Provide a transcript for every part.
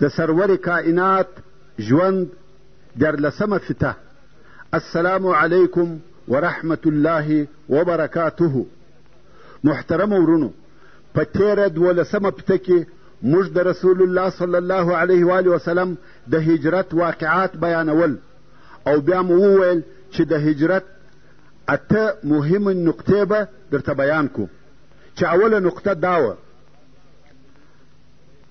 د سرور کائنات ژوند دیارلسمه فته السلام علیکم ورحمت الله وبرکاته محترم ورونو په تیره دولسمه پته کې موږ د رسول الله صلی الله علیه و وسلم د هجرت واقعات بیانول او بیا مو وویل چې د هجرت اته مهمې نقطې به درته بیان کو چې اوله نقطه دا وه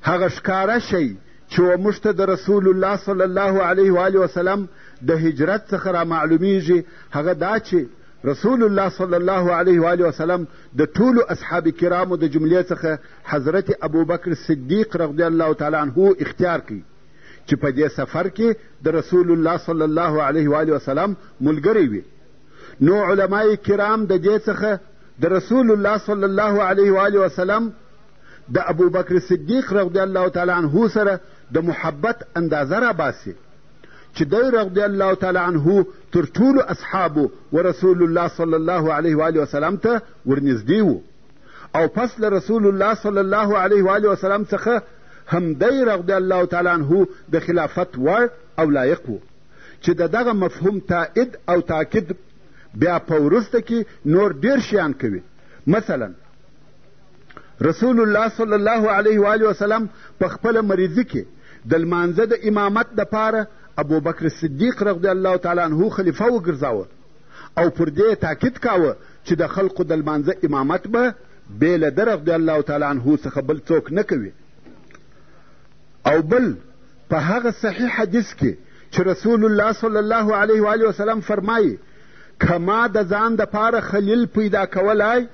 هغه ښکاره شی چې و موږ ته د رسول الله صلی الله علیه و آله وسلم د هجرت څخه را معلومیږي هغه دا چې رسول الله صلی الله علیه و آله وسلم د ټولو اصحاب کرامو د جملې څخه حضرت ابوبکر صدیق رضی الله تعالی عنه اختیار کړي چې په دې سفر کې د رسول الله صلی الله علیه و آله وسلم ملګری وي نو علما کرام د دې څخه د رسول الله صلی الله علیه و آله وسلم د ابوبکر صدیق رضی الله تعالی عنه سره د محبت اندازه راباسي چې دی رضی الله تعالی عنه تر ټولو اصحابو و رسول الله صلی الله علیه و آله وسلم ته ورنږدې و او پس له رسول الله صلی الله علیه و آله وسلم څخه همدی رضی الله تعالی عنه د خلافت وړ او لایق و چې د دغه مفهوم تایید او تاکید بیا په وروسته کې نور ډېر شیان کوي مثلا رسول الله صلی الله علیه و وسلم په خپله مریضي کې د لمانځه د امامت دپاره ابوبکر صدیق رضی الله تعالی عنه خلیفه وګرځاوه او پر دې تاکید کاوه چې د خلقو د لمانځه امامت به بې له ده رضی الله تعالی عنه څخه بل څوک نه کوي او بل په هغه صحیح حدیث کې چې رسول الله صلی الله علیه و آله وسلم فرمایي که ما د ځان دپاره خلیل پیدا کولای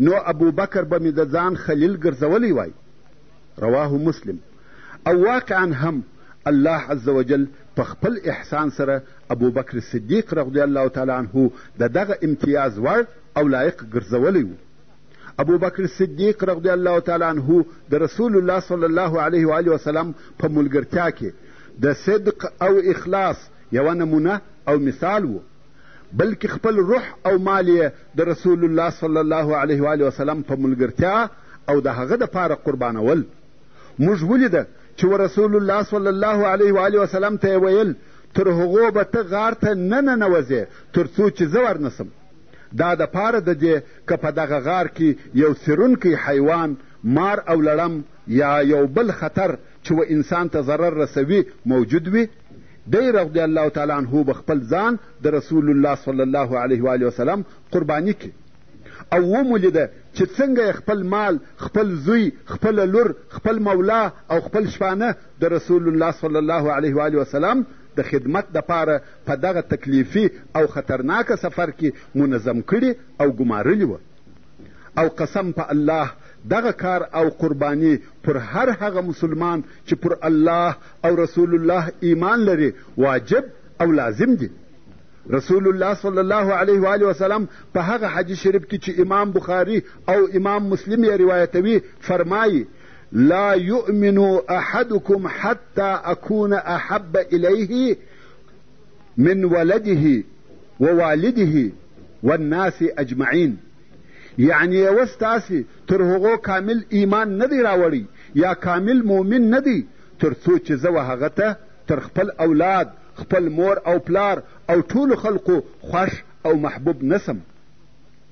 نو ابوبکر به مې د ځان خلیل ګرځولی وای رواه مسلم او واقعا هم الله عز وجل په خپل احسان سره ابوبکر صدیق رضی الله تعالی عنه د دغه امتیاز وړ او لایق ګرځولی و ابوبکر صدیق رضی الله تعالی عنه د رسول الله صلی الله علیه و آله وسلم په ملګرتیا کې د صدق او اخلاص یوه نمونه او مثال و بلکې خپل روح او مال یې د رسول الله صلی الله علیه و آله وسلم په ملګرتیا او د هغه دپاره قربانول موږ ولیده چې و رسول الله صلی الله علیه و آله وسلم ته یې ویل تر هغو به ته غار ته نه ننوځې تر څو چې زه ورنسم دا د پاره د دې که په دغه غار کې یو څیرونکی حیوان مار او لړم یا یو بل خطر چې و انسان ته ضرر رسوي موجود وي دی رضی الله تعالی عنه به خپل ځان د رسول الله صلی الله علیه و علیه وسلم قرباني کړي او ومو لیده چې څنګه خپل مال خپل زوی خپله لور خپل مولا او خپل شپانه د رسول الله صلی الله علیه و علیه وسلم د خدمت دپاره په دغه تکلیفي او خطرناک سفر کې منظم کړي او ګمارلي وه او قسم په الله دغه کار او قرباني پر هر هغه مسلمان چې پر الله او رسول الله ایمان لري واجب او لازم دي رسول الله صلی الله علیه و آله وسلم په هغه حدیث شریف کې چې امام بخاري او امام مسلم یې روایتوي فرمایي لا یؤمن احدکم حتی اکون احب الیه من ولده ووالده والناس اجمعین یعنی یوه ستاسې تر هغو کامل ایمان نه دی راوړی یا کامل مؤمن نه دی تر څو چې زه و هغه ته تر خپل اولاد خپل مور او پلار او ټولو خلقو خوښ او محبوب نسم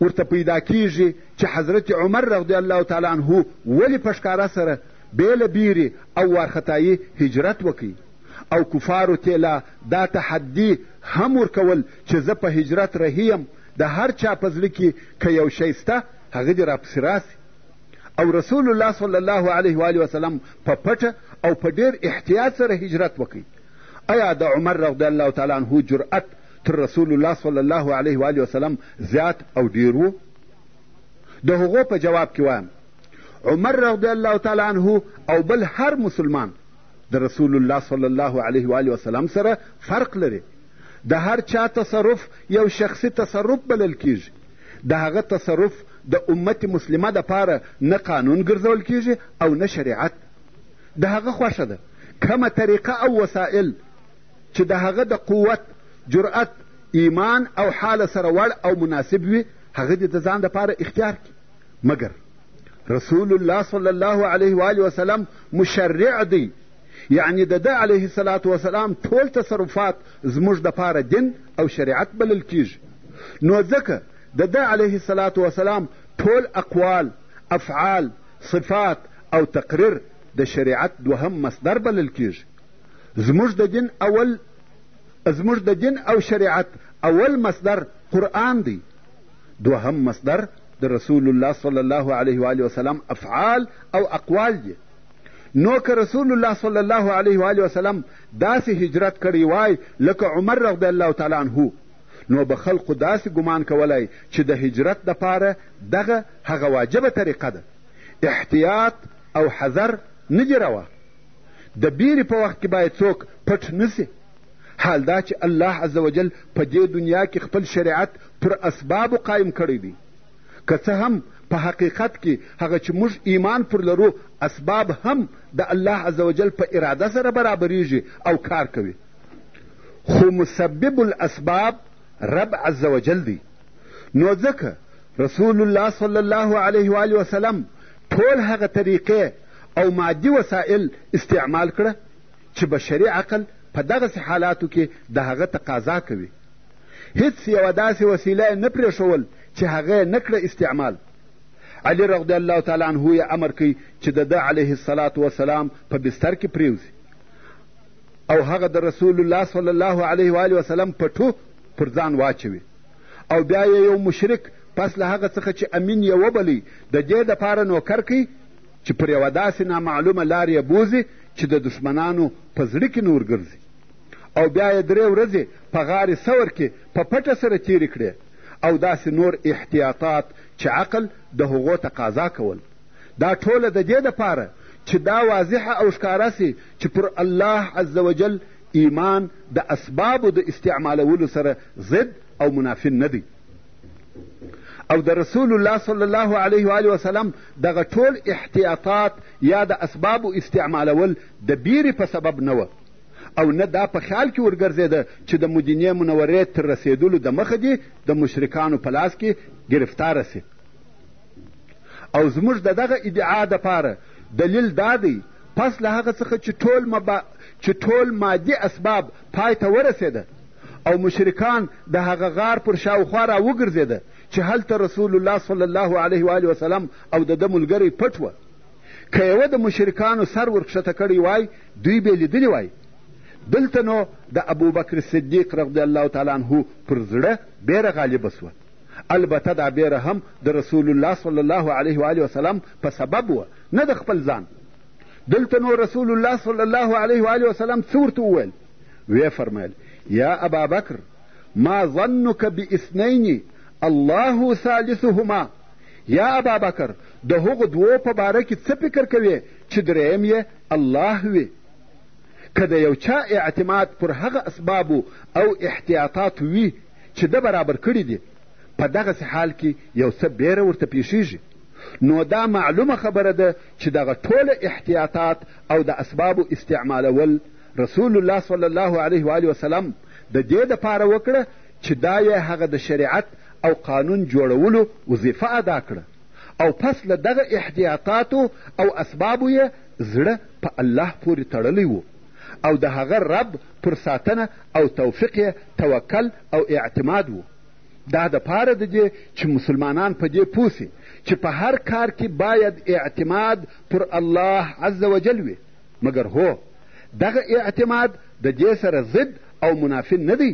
ورته پیدا کیږي چې حضرت عمر رضی الله تعالی عنه ولې په ښکاره سره بې له بیرې او وارخطایي هجرت وکړي او کفارو تې لا دا تحدي هم ورکول چې زه په هجرت رهي یم د هر چا په زړه کې که یو شی سته هغه دې راپسې راسي او رسول الله صلی الله علیه و وسلم په پټه او په ډیر احتیاط سره هجرت وکړي ایا د عمر رضی الله تعالی عنه جرأت تر رسول الله صلی الله علیه و آله وسلم زیات او ډیر وو د هغو په جواب کې وایم عمر رضی الله تعالی عنه او بل هر مسلمان د رسول الله صلی الله علیه و آله وسلم سره فرق لري د هر چا تصرف یو شخصي تصرف بلل کیږي د هغه تصرف د امت مسلمه دپاره نه قانون ګرځول کیږي او نه شریعت د هغه خوښه ده کمه طریقه او وسایل چې د هغه د قوت جرأت ایمان او حال سره وړ او مناسب وي هغه دې د ځان دپاره اختیار کړي مګر رسول الله صلی الله علیه و آله وسلم مشرع دی یعنی د ده علیه الصلاة وسلام ټول تصرفات زموږ دپاره دین او شریعت بلل کیږي نو ځکه د ده علیه الصلاة وسلام ټول اقوال افعال صفات او تقریر د شریعت دوهم مصدر بلل کیږي زموږ د دین اول زموږ د دین او شریعت اول مصدر قرآن دی دوهم مصدر د رسول الله صلی الله علیه و آله وسلم افعال او اقوال دي نو که رسول الله صلی الله علیه و آله وسلم داسې هجرت کړی وای لکه عمر رضی الله تعالی عنه نو به خلقو داسې ګمان کولای چې د هجرت دپاره دغه هغه واجبه طریقه ده احتیاط او حذر نه دي روا د بیرې په وخت کې باید څوک پټ نه سي حال دا چې الله عز وجل په دې دنیا کې خپل شریعت پر اسبابو قایم کړی دی که څه هم په حقیقت کې هغه چې موږ ایمان پر لرو اسباب هم د الله عز وجل په اراده سره برابریږي او کار کوي خو مسبب الاسباب رب عز وجل دی نو ځکه رسول الله صلی الله علیه و وسلم ټول هغه طریقې او مادي وسایل استعمال کړه چې بشري عقل په دغسې حالاتو کې د هغه تقاضا کوي هیڅ یوه داسې وسیله یې نه پرېښول چې هغه یې نه کړه استعمال علي رضی الله تعالی عنه یې امر کوي چې د ده علیه الصلاة وسلام په بستر کې پرېوځي او هغه د رسول الله صلی الله علیه و آله وسلم پټو پر ځان واچوي او بیا یې یو مشرک پس له هغه څخه چې امین یې وبلی د دې دپاره نوکر کوي چې پر یوه داسې نامعلومه لار یې بوځي چې د دښمنانو په زړه کې نه ورګرځي او بیا یې درې ورځې په غارې ثور کې په پټه سره تېرې کړې او داسې نور احتیاطات چې عقل د هغو تقاضا کول دا ټوله د دې دپاره چې دا واضحه او ښکاره سي چې پر الله عز وجل ایمان د اسبابو د استعمالولو سره ضد او منافي نه دی او د رسول الله صلی الله علیه و آله وسلم دغه ټول احتیاطات یا د اسبابو استعمالول د بیرې په سبب نه وه او نه دا په خیال کې ورګرځېده چې د مدینې منورې تر رسېدلو د مخه دې د مشرکانو په لاس کې ګرفتاره سي او زموږ د دغه ادعا دپاره دلیل دا دی پس له هغه څخه چې ټول مبا... چې ټول مادي اسباب پای ته ورسېده او مشرکان د هغه غار پر شاوخوا را وګرځېده چې هلته رسول الله صلی الله علیه و آله وسلم او د ده ملګری پټ وه که یوه د مشرکانو سر ورکښته کړی وای دوی به لیدلی وای دلته نو د ابوبکر صدیق رضی الله تعالی عنه پر زړه بیره غالبه سوه البته دا بیره هم د رسول الله صلی الله علیه و آله وسلم په سبب وه نه د خپل ځان دلته نو رسول الله صلی الله علیه وآله وسلم څه ورته وویل ویې فرمایل یا ابا بکر ما ظنک باثنین الله ثالثهما یا ابا بکر د هغو دوو په باره کې څه فکر کوې چې دریم یې الله وي که د یو چا اعتماد پر هغه اسبابو او احتیاطات وي چې ده برابر کړي دي په دغسې حال کې یو څه بیره ورته پیښیږي نو دا معلومه خبره ده چې دغه ټوله احتیاطات او د اسبابو استعمالول رسول الله صلی الله علیه و وسلم د دې دپاره وکړه چې دا یې هغه د شریعت او قانون جوړولو وظیفه ادا کړه او پس له دغه احتیاطاتو او اسبابو یې زړه په الله پورې تړلی و او د هغه رب پر ساتنه او توفیق یې توکل او اعتماد و دا د پاره د دې چې مسلمانان په دې پوه سي چې په هر کار کې باید اعتماد پر الله عز وجل وي مګر هو دغه اعتماد د دې سره ضد او منافي نه دی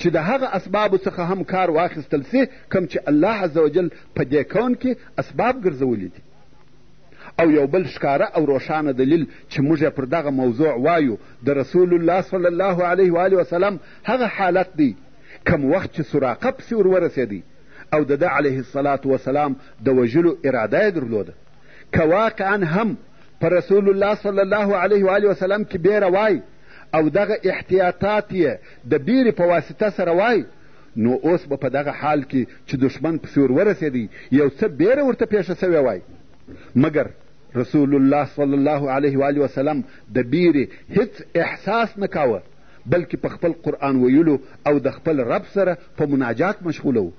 چې د هغه اسبابو څخه هم کار واخیستل سي کوم چې الله عز وجل په دې کون کې اسباب ګرځولي دي او یو بل ښکاره او روښانه دلیل چې موږ پر دغه موضوع وایو د رسول الله صلی الله علیه و وسلم هغه حالت دی کوم وخت چې سراقه پسې ور ورسېدی او د ده علیه الصلاة وسلام د وژلو اراده یې درلوده که واقعا هم په رسول الله صلی الله علیه و وسلم کې بیره وای او دغه احتیاطات یې د بیرې په واسطه سره وای نو اوس به په دغه حال کې چې دښمن پسې ور ورسېدی یو څه بیره ورته پېښه سوې وای مګر رسول الله صلی الله علیه و وسلم د بیرې هیڅ احساس نه کاوه بلکې په خپل قرآن ویلو او د خپل رب سره په مناجات مشغوله و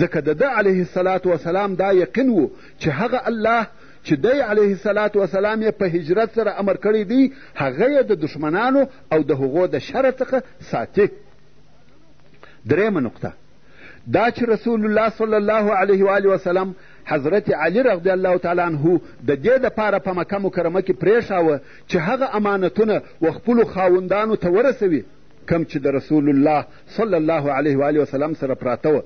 ځکه د ده علیه السلام وسلام دا یقین و چې هغه الله چې دی علیه السلام وسلام یې په هجرت سره امر کړی دی هغه یې د دښمنانو او د هغو د شر څخه ساتي درېیمه نقطه دا چې رسول الله صلی الله علیه و آله وسلم حضرت علی رضی الله تعالی عنه د دې دپاره په مکه مکرمه کې پرېښاوه چې هغه امانتونه و خپلو خاوندانو ته ورسوي کم چې د رسول الله صلی الله علیه و آله وسلم سره پراته وه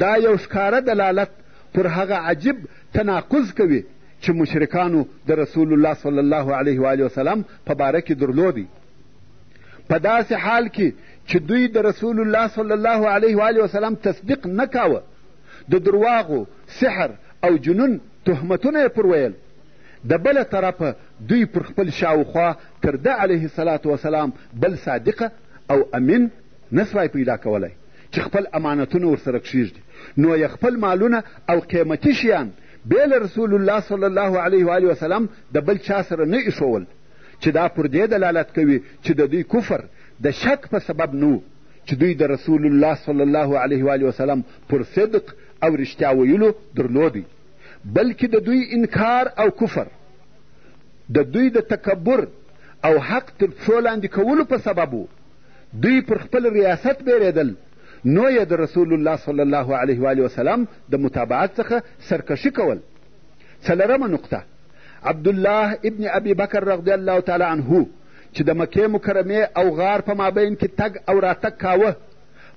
دا یو ښکاره دلالت پر هغه عجیب تناقض کوي چې مشرکانو د رسول الله صلی الله علیه و آله وسلم په باره کې درلودی په داسې حال کې چې دوی د رسول الله صلی الله علیه و آله وسلم تصدیق نه کاوه د درواغو سحر او جنون تهمتونه یې پر ویل د بله طرفه دوی پر خپل شاوخوا تر ده علیه السلام وسلام بل صادقه او امین نه سوای پیدا کولی چې خپل امانتونه ورسره کښیږدي نو یې خپل مالونه او قیمتي شیان بې له رسول الله صلی الله علیه و وسلم د بل چا سره نه ایښول چې دا پر دې دلالت کوي چې د دوی کفر د شک په سبب نه و چې دوی د رسول الله صلی الله علیه و وسلم پر صدق او رښتیا ویلو درلودی بلکې د دوی انکار او کفر د دوی د تکبر او حق تر پښو لاندې کولو په سبب و دوی پر خپل ریاست بیرېدل نو یې د رسول الله صلی الله علیه و وسلم د متابعت څخه سرکشي کول څلرمه نقطه عبدالله ابن ابي بکر رضی الله تعالی عنه چې د مکې مکرمې او غار په مابین کې تګ او راتګ کاوه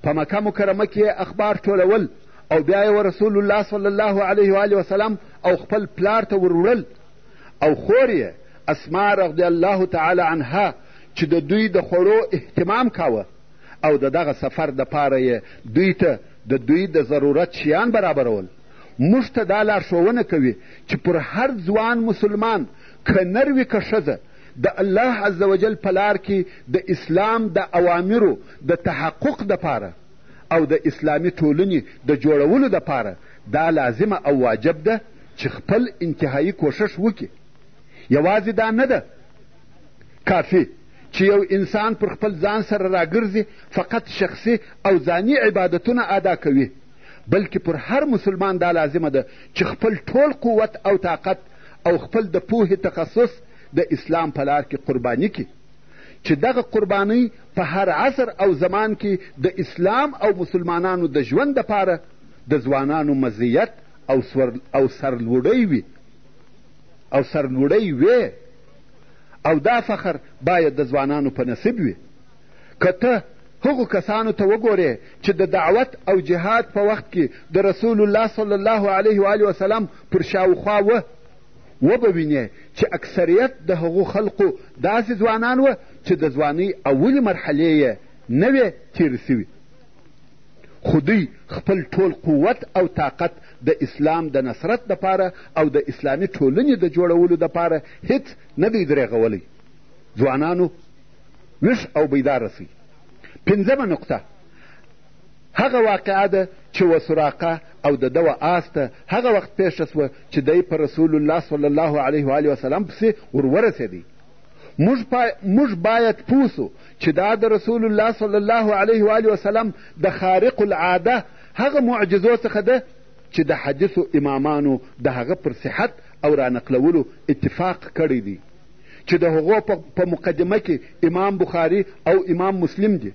په مکه مکرمه کې اخبار ټولول او بیا یې رسول الله صلی الله علیه و وسلم او خپل پلار ته وروړل او خور یې اسما رضی الله تعالی عنها چې د دوی د خوړو اهتمام کاوه او د دغه سفر دپاره یې دوی ته د دوی د ضرورت شیان برابرول موږ ته دا لارښوونه کوي چې پر هر ځوان مسلمان که نر وي که ښځه د الله عز وجل په لار کې د اسلام د اوامرو د تحقق دپاره او د اسلامي ټولنې د جوړولو دپاره دا لازمه او واجب ده چې خپل انتهایی کوښښ وکړي یوازې دا نه ده کافي چې یو انسان پر خپل ځان سره راګرځي فقط شخصي او ځاني عبادتونه ادا کوي بلکې پر هر مسلمان دا لازمه ده چې خپل ټول قوت او طاقت او خپل د پوهې تخصص د اسلام په لار کې قرباني کړي چې دغه قربانۍ په هر عصر او زمان کې د اسلام او مسلمانانو د ژوند دپاره د ځوانانو مزیت او, او سرلوړی وي او سرلوړی وې او دا فخر باید د ځوانانو په نصیب وي که ته هغو کسانو ته وګورې چې د دعوت او جهاد په وخت کې د رسول الله صلی الله علیه و آله وسلم پر شاوخوا وه وبه وینې چې اکثریت د هغو خلقو داسې ځوانان وه چې د ځوانۍ اولې مرحلې یې نه وې تېرې سوي خو دوی خپل ټول قوت او طاقت د اسلام د نصرت دپاره او د اسلامي ټولنې د جوړولو دپاره هیڅ نه دی درېغولی ځوانانو ویښ او بیداره شئ پنځمه نقطه هغه واقعه ده چې و سراقه او د ده و آس ته هغه وخت پېښه سوه چې دی په رسول الله صلی الله علیه و وسلم پسې ور ورسېدی موږ, پا... موږ باید پوه سو چې دا د رسول الله صلی الله علیه و وسلم د خارق العاده هغه معجزو څخه ده چې د حدیثو امامانو د هغه پر صحت او رانقلولو اتفاق کړی دی چې د هغو په مقدمه کې امام بخاري او امام مسلم دي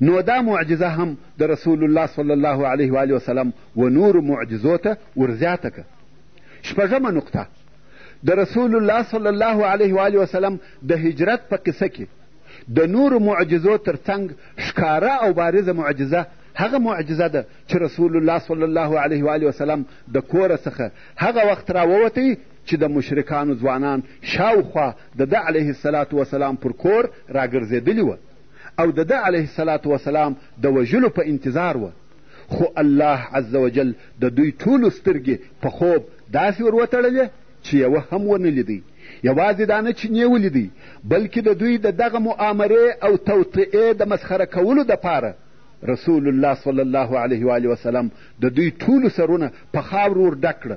نو دا معجزه هم د رسول الله صلی الله علیه و وسلم و نورو معجزو ته ورزیاته کړه شپږمه نقطه د رسول الله صلی الله علیه و وسلم د هجرت په قصه کې د نورو معجزو ترڅنګ ښکاره او بارزه معجزه هغه معجزه ده چې رسول الله صلی الله علیه و وسلم د کوره څخه هغه وخت راووتی چې د مشرکانو ځوانان شاوخوا د ده علیه السلام وسلام پر کور راګرځېدلي وه او د ده علیه السلام وسلام د وژلو په انتظار وه خو الله عز وجل د دوی ټولو سترګې په خوب داسې ور وتړلې چې یوه هم ونه لیدی یوازې دا نه چې نیې ولیدی بلکې د دوی د دغه مؤامرې او توطئې د مسخره کولو دپاره رسول الله صلی الله علیه و وسلم د دوی ټولو سرونه په خاورو ور ډک کړه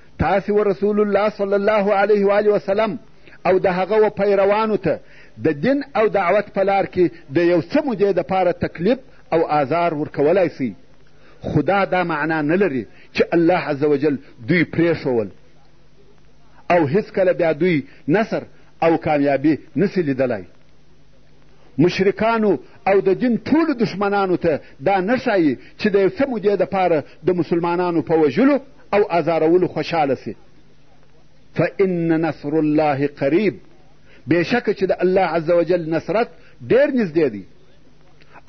تاسې و رسول الله صلی الله علیه و آله وسلم او د هغه و پیروانو ته د دین او دعوت په لار کې د یو څه مودې دپاره تکلیف او آزار ورکولای سئ خو دا دا معنا نه لري چې الله عز وجل دوی پرېښول او هیڅکله بیا دوی نصر او کامیابي نسی لیدلی مشرکانو او د دین ټولو دښمنانو ته دا نه ښایي چې د یو څه مودې دپاره د مسلمانانو په وژلو او ازارولو خوشحاله سي فان نصر الله قریب بېشکه چې د الله عز وجل نصرت ډېر نږدې دی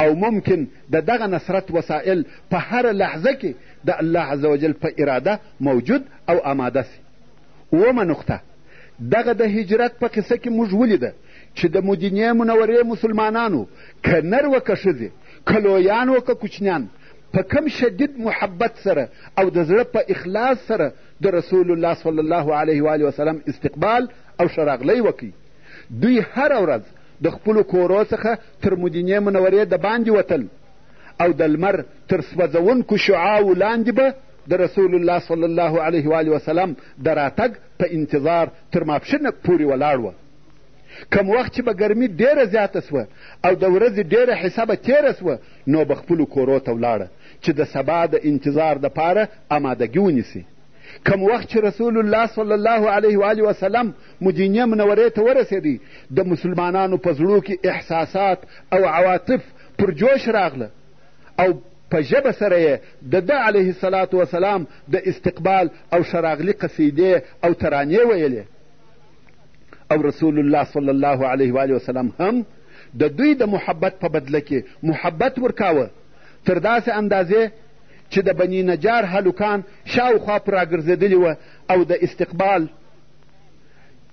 او ممکن د دغه نصرت وسایل په هره لحظه کې د الله عز وجل په اراده موجود او آماده سي اومه نقطه دغه د هجرت په قصه کې موږ ولیده چې د مدینې منورې مسلمانانو که نر و که ښځې که لویان و که کوچنیان په کوم شدید محبت سره او د زړه په اخلاص سره د رسول الله صلی الله علیه و آله وسلم استقبال او ښه راغلی وکړي دوی هره ورځ د خپلو کورو څخه تر مدینې منورې د باندې وتل او د لمر تر سوځونکو شعاو لاندې به د رسول الله صلی الله علیه و آله وسلم د راتګ په انتظار تر ماپښینه پورې ولاړ وه کم وخت چې به ګرمي ډېره زیاته سوه او د ورځې ډېره حصه به تېره سوه نو به خپلو کورو ته ولاړه چې د سبا د انتظار دپاره امادګي ونیسي کم وخت چې رسول الله صلی الله علیه و آله وسلم مدینې منورې ته ورسېدی د مسلمانانو په زړو کې احساسات او عواطف پر جوش راغله او په ژبه سره یې د ده علیه السلام وسلام د استقبال او ښه راغلي قصیدې او ترانې ویلې او رسول الله صلی الله علیه و وسلم هم د دوی د محبت په بدله کې محبت ورکاوه تر داسې اندازې چې د بني نجار هلکان شاوخوا پر راګرځېدلي وه او د استقبال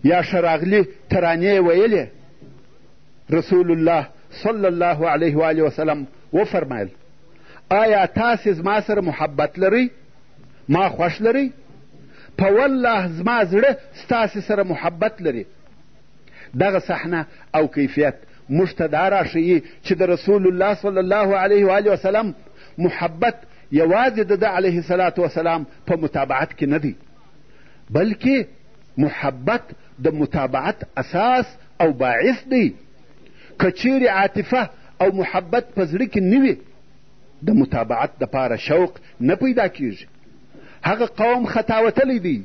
یا ښه راغلي ترانې یې ویلې رسول الله صلی الله علیه و وسلم وفرمایل آیا تاسې زما سره محبت لرئ ما خوښ لرئ په والله زما زړه ستاسې سره محبت لري دغه صحنه او کیفیت موږ ته دا راښیي چې د رسول الله صلی الله علیه و آله وسلم محبت یوازې د ده علیه صلات وسلام په متابعت کې نه دی بلکې محبت د متابعت اساس او باعث دی که چیرې عاطفه او محبت په زړه کې نه وي د متابعت دپاره شوق نه پیدا کیږي هغه قوم خطاوتلی دی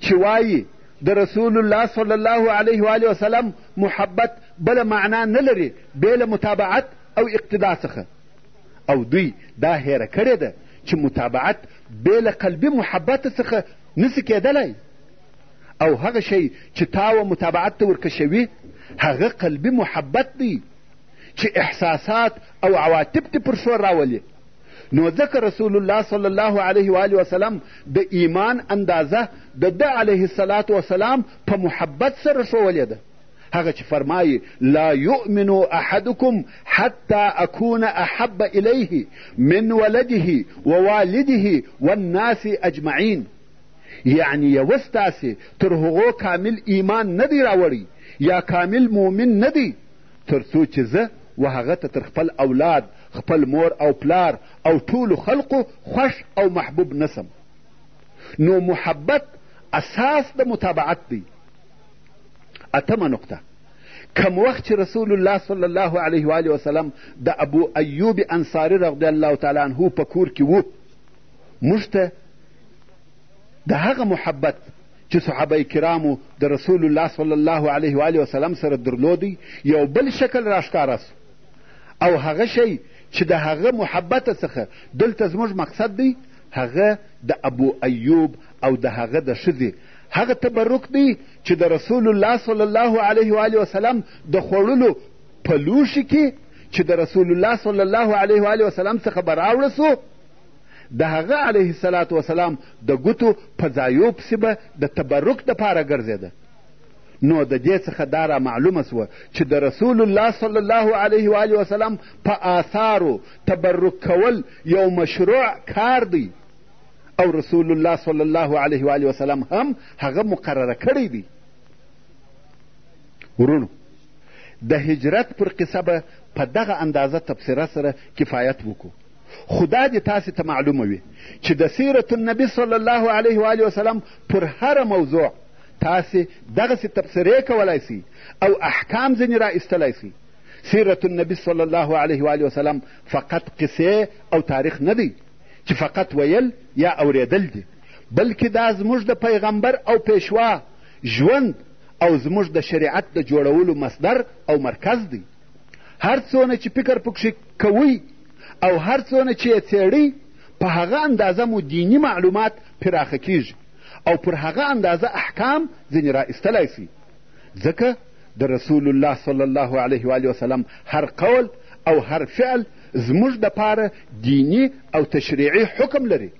چې وایي د رسول الله صلی الله علیه و آله وسلم محبت بله معنا نه لري بې له متابعت او اقتدا څخه او دوی دا هیره کړې ده چې متابعت بې له قلبي محبت څخه نسي کېدلی او هغه شی چې تا و متابعت ته ورکشوي هغه قلبي محبت دی چې احساسات او عواطف دې پر شور راولي نو ځکه رسول الله صلی الله علیه و آله وسلم د ایمان اندازه د ده علیه الصلاة وسلام په محبت سره ښوولې ده هغه چې فرمایي لا یؤمن احدکم حتی اکون احب الیه من ولده ووالده والناس اجمعین یعنی یوه ستاسې تر هغو کامل ایمان نه دی راوړی یا کامل مؤمن نه دی تر څو چې زه و هغه ته تر خپل اولاد، خپل مور او پلار او ټولو خلقو خوښ او محبوب نه شم. نو محبت اساس د متابعت دی. اتمه نقطه کم وخت چې رسول الله صلی الله علیه و آله وسلم د ابو ایوب انصاري رضی الله تعالی عنه په کور کې و موږ ته د هغه محبت چې صحابه کرامو د رسول الله صلی الله علیه و آله وسلم سره درلودی یو بل شکل راښکاره سو او هغه شی چې د هغه محبت څخه دلته زموږ مقصد دی هغه د ابو ایوب او د هغه د ښځې هغه تبرک دی چې د رسول الله صلی الله علیه و وسلم د خوړلو په لوښي کې چې د رسول الله صلی الله علیه و وسلم څخه به راوړه سو د هغه علیه السلام وسلام د ګوتو په ځایو پسې به د تبرک دپاره ګرځېده نو د دې څخه دا را معلومه سوه چې د رسول الله صلی الله علیه و آله وسلم په آثارو تبرک کول یو مشروع کار دی او رسول الله صلی الله علیه و آله وسلم هم هغه مقرره کړی دی ورونو د هجرت پر قصه به په دغه اندازه تبصره سره کفایت وکړو خدا دې تاسې ته معلومه وي چې د سیرت النبي صلی الله علیه و وسلم پر هره موضوع تاسې دغسې تبصرې کولای سئ او احکام ځینې را ایستلی سئ سیرت النبي صلی الله علیه و وسلم فقط قصې او تاریخ نه دی چې فقط ویل یا اوریدل دي بلکې دا زموږ د پیغمبر او پیشوا ژوند او زموږ د شریعت د جوړولو مصدر او مرکز دی هر څونه چې فکر پکښې کوئ او هر څونه چې یې څېړئ په هغه اندازه مو دیني معلومات پراخه کیږي او پر هغه اندازه احکام ځینې را ایستلی سئ ځکه د رسول الله صلی الله علیه و وسلم هر قول او هر فعل زموږ دپاره دیني او تشریعي حکم لري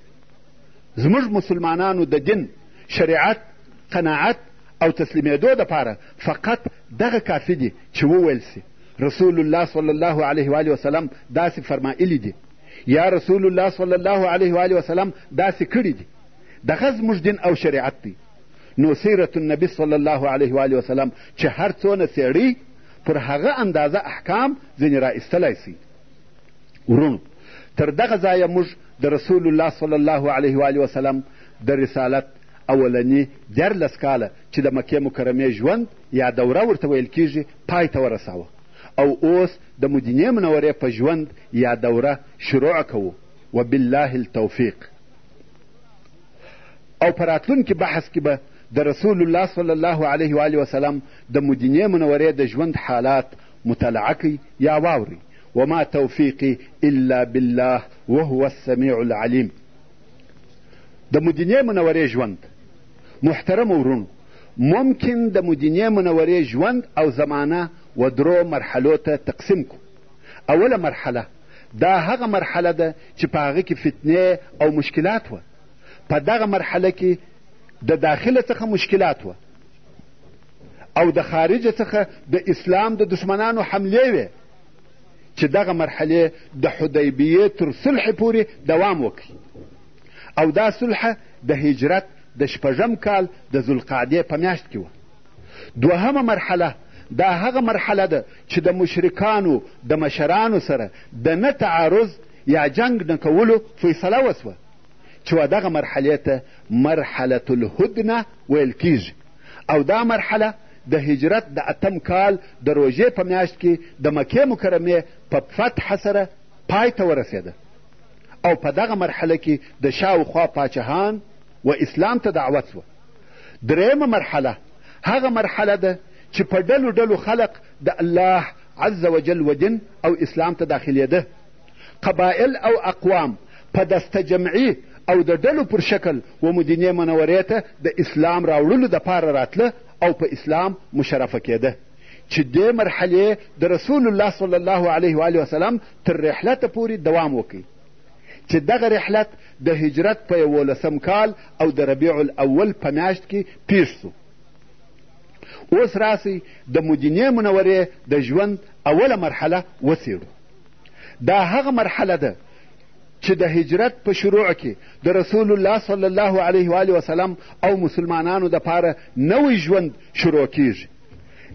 زموږ مسلمانانو د دین شریعت قناعت او تسلیمېدو دپاره فقط دغه کافي دي چې وویل سي رسول الله صلی الله علیه و وسلم داسې فرمایلي دي یا رسول الله صلی الله علیه و وسلم داسې کړي دي دغه زموږ دین او شریعت دی نو سیرت النبی صلی الله علیه و وسلم چې هر څونه څېړي پر هغه اندازه احکام ځینې را ایستلی سي ورونو تر دغه ځایه موږ د رسول الله صلی الله علیه و وسلم د رسالت اولني دیارلس کاله چې د مکې مکرمې ژوند یا دوره ورته ویل کیږي پای ته ورساوه او اوس د مدینې منورې په ژوند یا دوره شروع کوو وبالله التوفیق او په راتلونکي بحث کې به د رسول الله صلی الله علیه و وسلم د مدینې منورې د ژوند حالات مطالعه کوي یا واوري وما توفیقي الا بالله وهو السمیع العلیم د مدینې منورې ژوند محترم ورونو ممکن د مدینې منورې ژوند او زمانه و درو مرحلو ته تقسیم کو اوله مرحله دا هغه مرحله ده چې په هغه کې فتنې او مشکلات وه په دغه مرحله کې د داخله څخه مشکلات وه او د خارجه څخه د اسلام د دشمنانو حملې وې چې دغه مرحله د حدیبیې تر صلح پورې دوام وکړي او دا صلح د هجرت د شپږم کال د ذوالقعدې په میاشت کې وه دوهمه مرحله دا هغه مرحله ده چې د مشرکانو د مشرانو سره د نه تعارض یا جنگ نه کولو فیصله وسوه چې و دغه مرحلې ته مرحله الهدنه ویل کیږي او دا مرحله د هجرت د اتم کال د روژې په میاشت کې د مکې مکرمې په فتح سره پای ته ورسېده او په دغه مرحله کې د شاوخوا پاچهان و اسلام ته دعوت سوه درېیمه مرحله هغه مرحله ده چې په ډلو ډلو خلق د الله عز وجل و دین او اسلام ته داخلېده قبایل او اقوام په دسته جمعي او د ډلو پر شکل و مدینې منورې ته د اسلام راوړلو دپاره راتله او په اسلام مشرفه کېده چې دې مرحلې د رسول الله صلی الله علیه و وسلم تر رحلته پورې دوام وکړي چې دغه رحلت د هجرت په یولسم کال او د ربیع الاول په میاشت کې پیښ سو اوس راسي د مدینې منورې د ژوند اوله مرحله وڅېړو دا هغه مرحله ده چې د هجرت په شروع کې د رسول الله صلی الله علیه و وسلم او مسلمانانو دپاره نوی ژوند شروع کیږي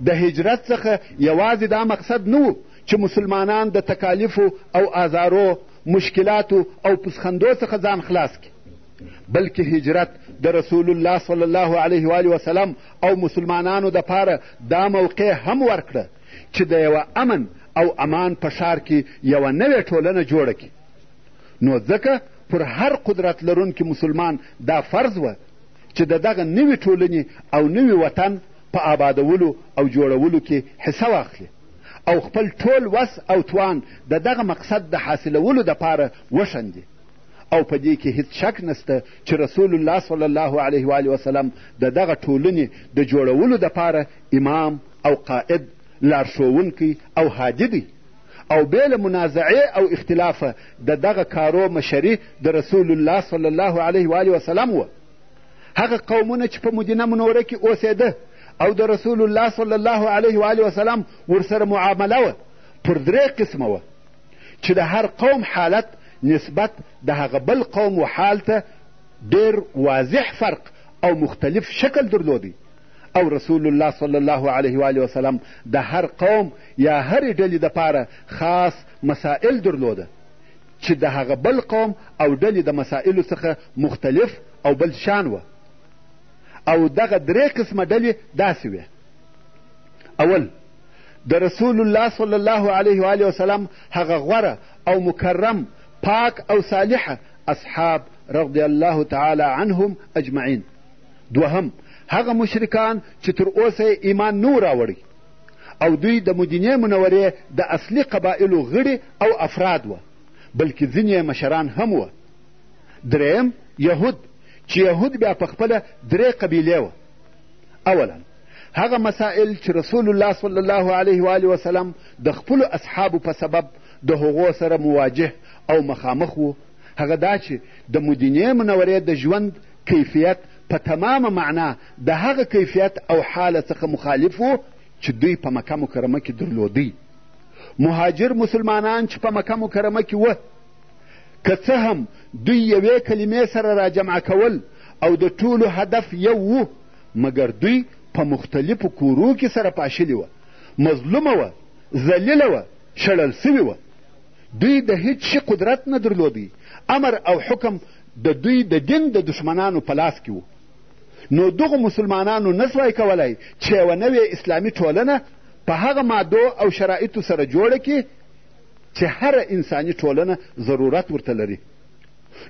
د هجرت څخه یوازې دا مقصد نه چې مسلمانان د تکالیفو او آزارو، مشکلاتو او پوزخندو څخه ځان خلاص کړي، بلکې هجرت د رسول الله صلی الله علیه و آله وسلم او مسلمانانو دپاره دا موقع هم ورکړه چې د یوه امن او امان په ښار کې یوه نوې ټولنه جوړه کړي نو ځکه پر هر قدرت لرونکي مسلمان دا فرض وه چې د دغه نوي ټولنې او نوي وطن په آبادولو او جوړولو کې حصه واخلي او خپل ټول وس او توان د دغه مقصد د حاصلولو دپاره وښندي او په دې کې هیڅ شک نسته چې رسول الله صلی الله علیه و علیه وسلم د دغه ټولنې د جوړولو دپاره امام او قائد لارښوونکی او هادي دی او بې له منازعې او اختلافه د دغه کارو مشري د رسول الله صلی الله علیه و علیه وسلم وه هغه قومونه چې په مدینه منوره کې اوسېده او د رسول الله صلی الله علیه و آله وسلم ورسره معامله وه پر درې قسمه وه چې د هر قوم حالت نسبت د هغه بل قوم و حال ته ډېر واضح فرق او مختلف شکل درلودی او رسول الله صلی الله علیه و آله وسلم د هر قوم یا هرې ډلې دپاره خاص مسائل درلوده چې د هغه بل قوم او ډلې د مسایلو څخه مختلف او بل شان وه او دغه درې قسمه ډلې داسې وې اول د رسول الله صلی الله علیه و آله وسلم هغه غوره او مکرم پاک او صالحه اصحاب رضی الله تعالی عنهم اجمعین دوهم هغه مشرکان چې تر اوسه ایمان نو راوړی او دوی د مدینې منورې د اصلي قبایلو غړي او افراد وه بلکې ځینې یې مشران هم وه دریم یهود چې یهود بیا په خپله درې قبیلې وه اولا هغه مسائل چې رسول الله صلی الله علیه و وسلم د خپلو اصحابو په سبب د هغو سره مواجه او مخامخ وو هغه دا چې د مدینې منورې د ژوند کیفیت په تمامه معنا د هغه کیفیت او حاله څخه مخالف و چې دوی په مکه مکرمه کې درلودی مهاجر مسلمانان چې په مکه مکرمه کې وه که څه هم دوی یوې کلمې سره راجمع کول او د ټولو هدف یو و مګر دوی په مختلفو کورو کې سره پاشلي وه مظلومه وه ذلیله وه شړل سوي وه دوی د هیڅ شي قدرت نه درلودی امر او حکم د دوی د دین د دشمنانو په لاس کې و نو دغو مسلمانانو نه سوای کولای چې یوه نوې اسلامي ټولنه په هغه مادو او شرایطو سره جوړه کړي چې هره انساني ټولنه ضرورت ورته لري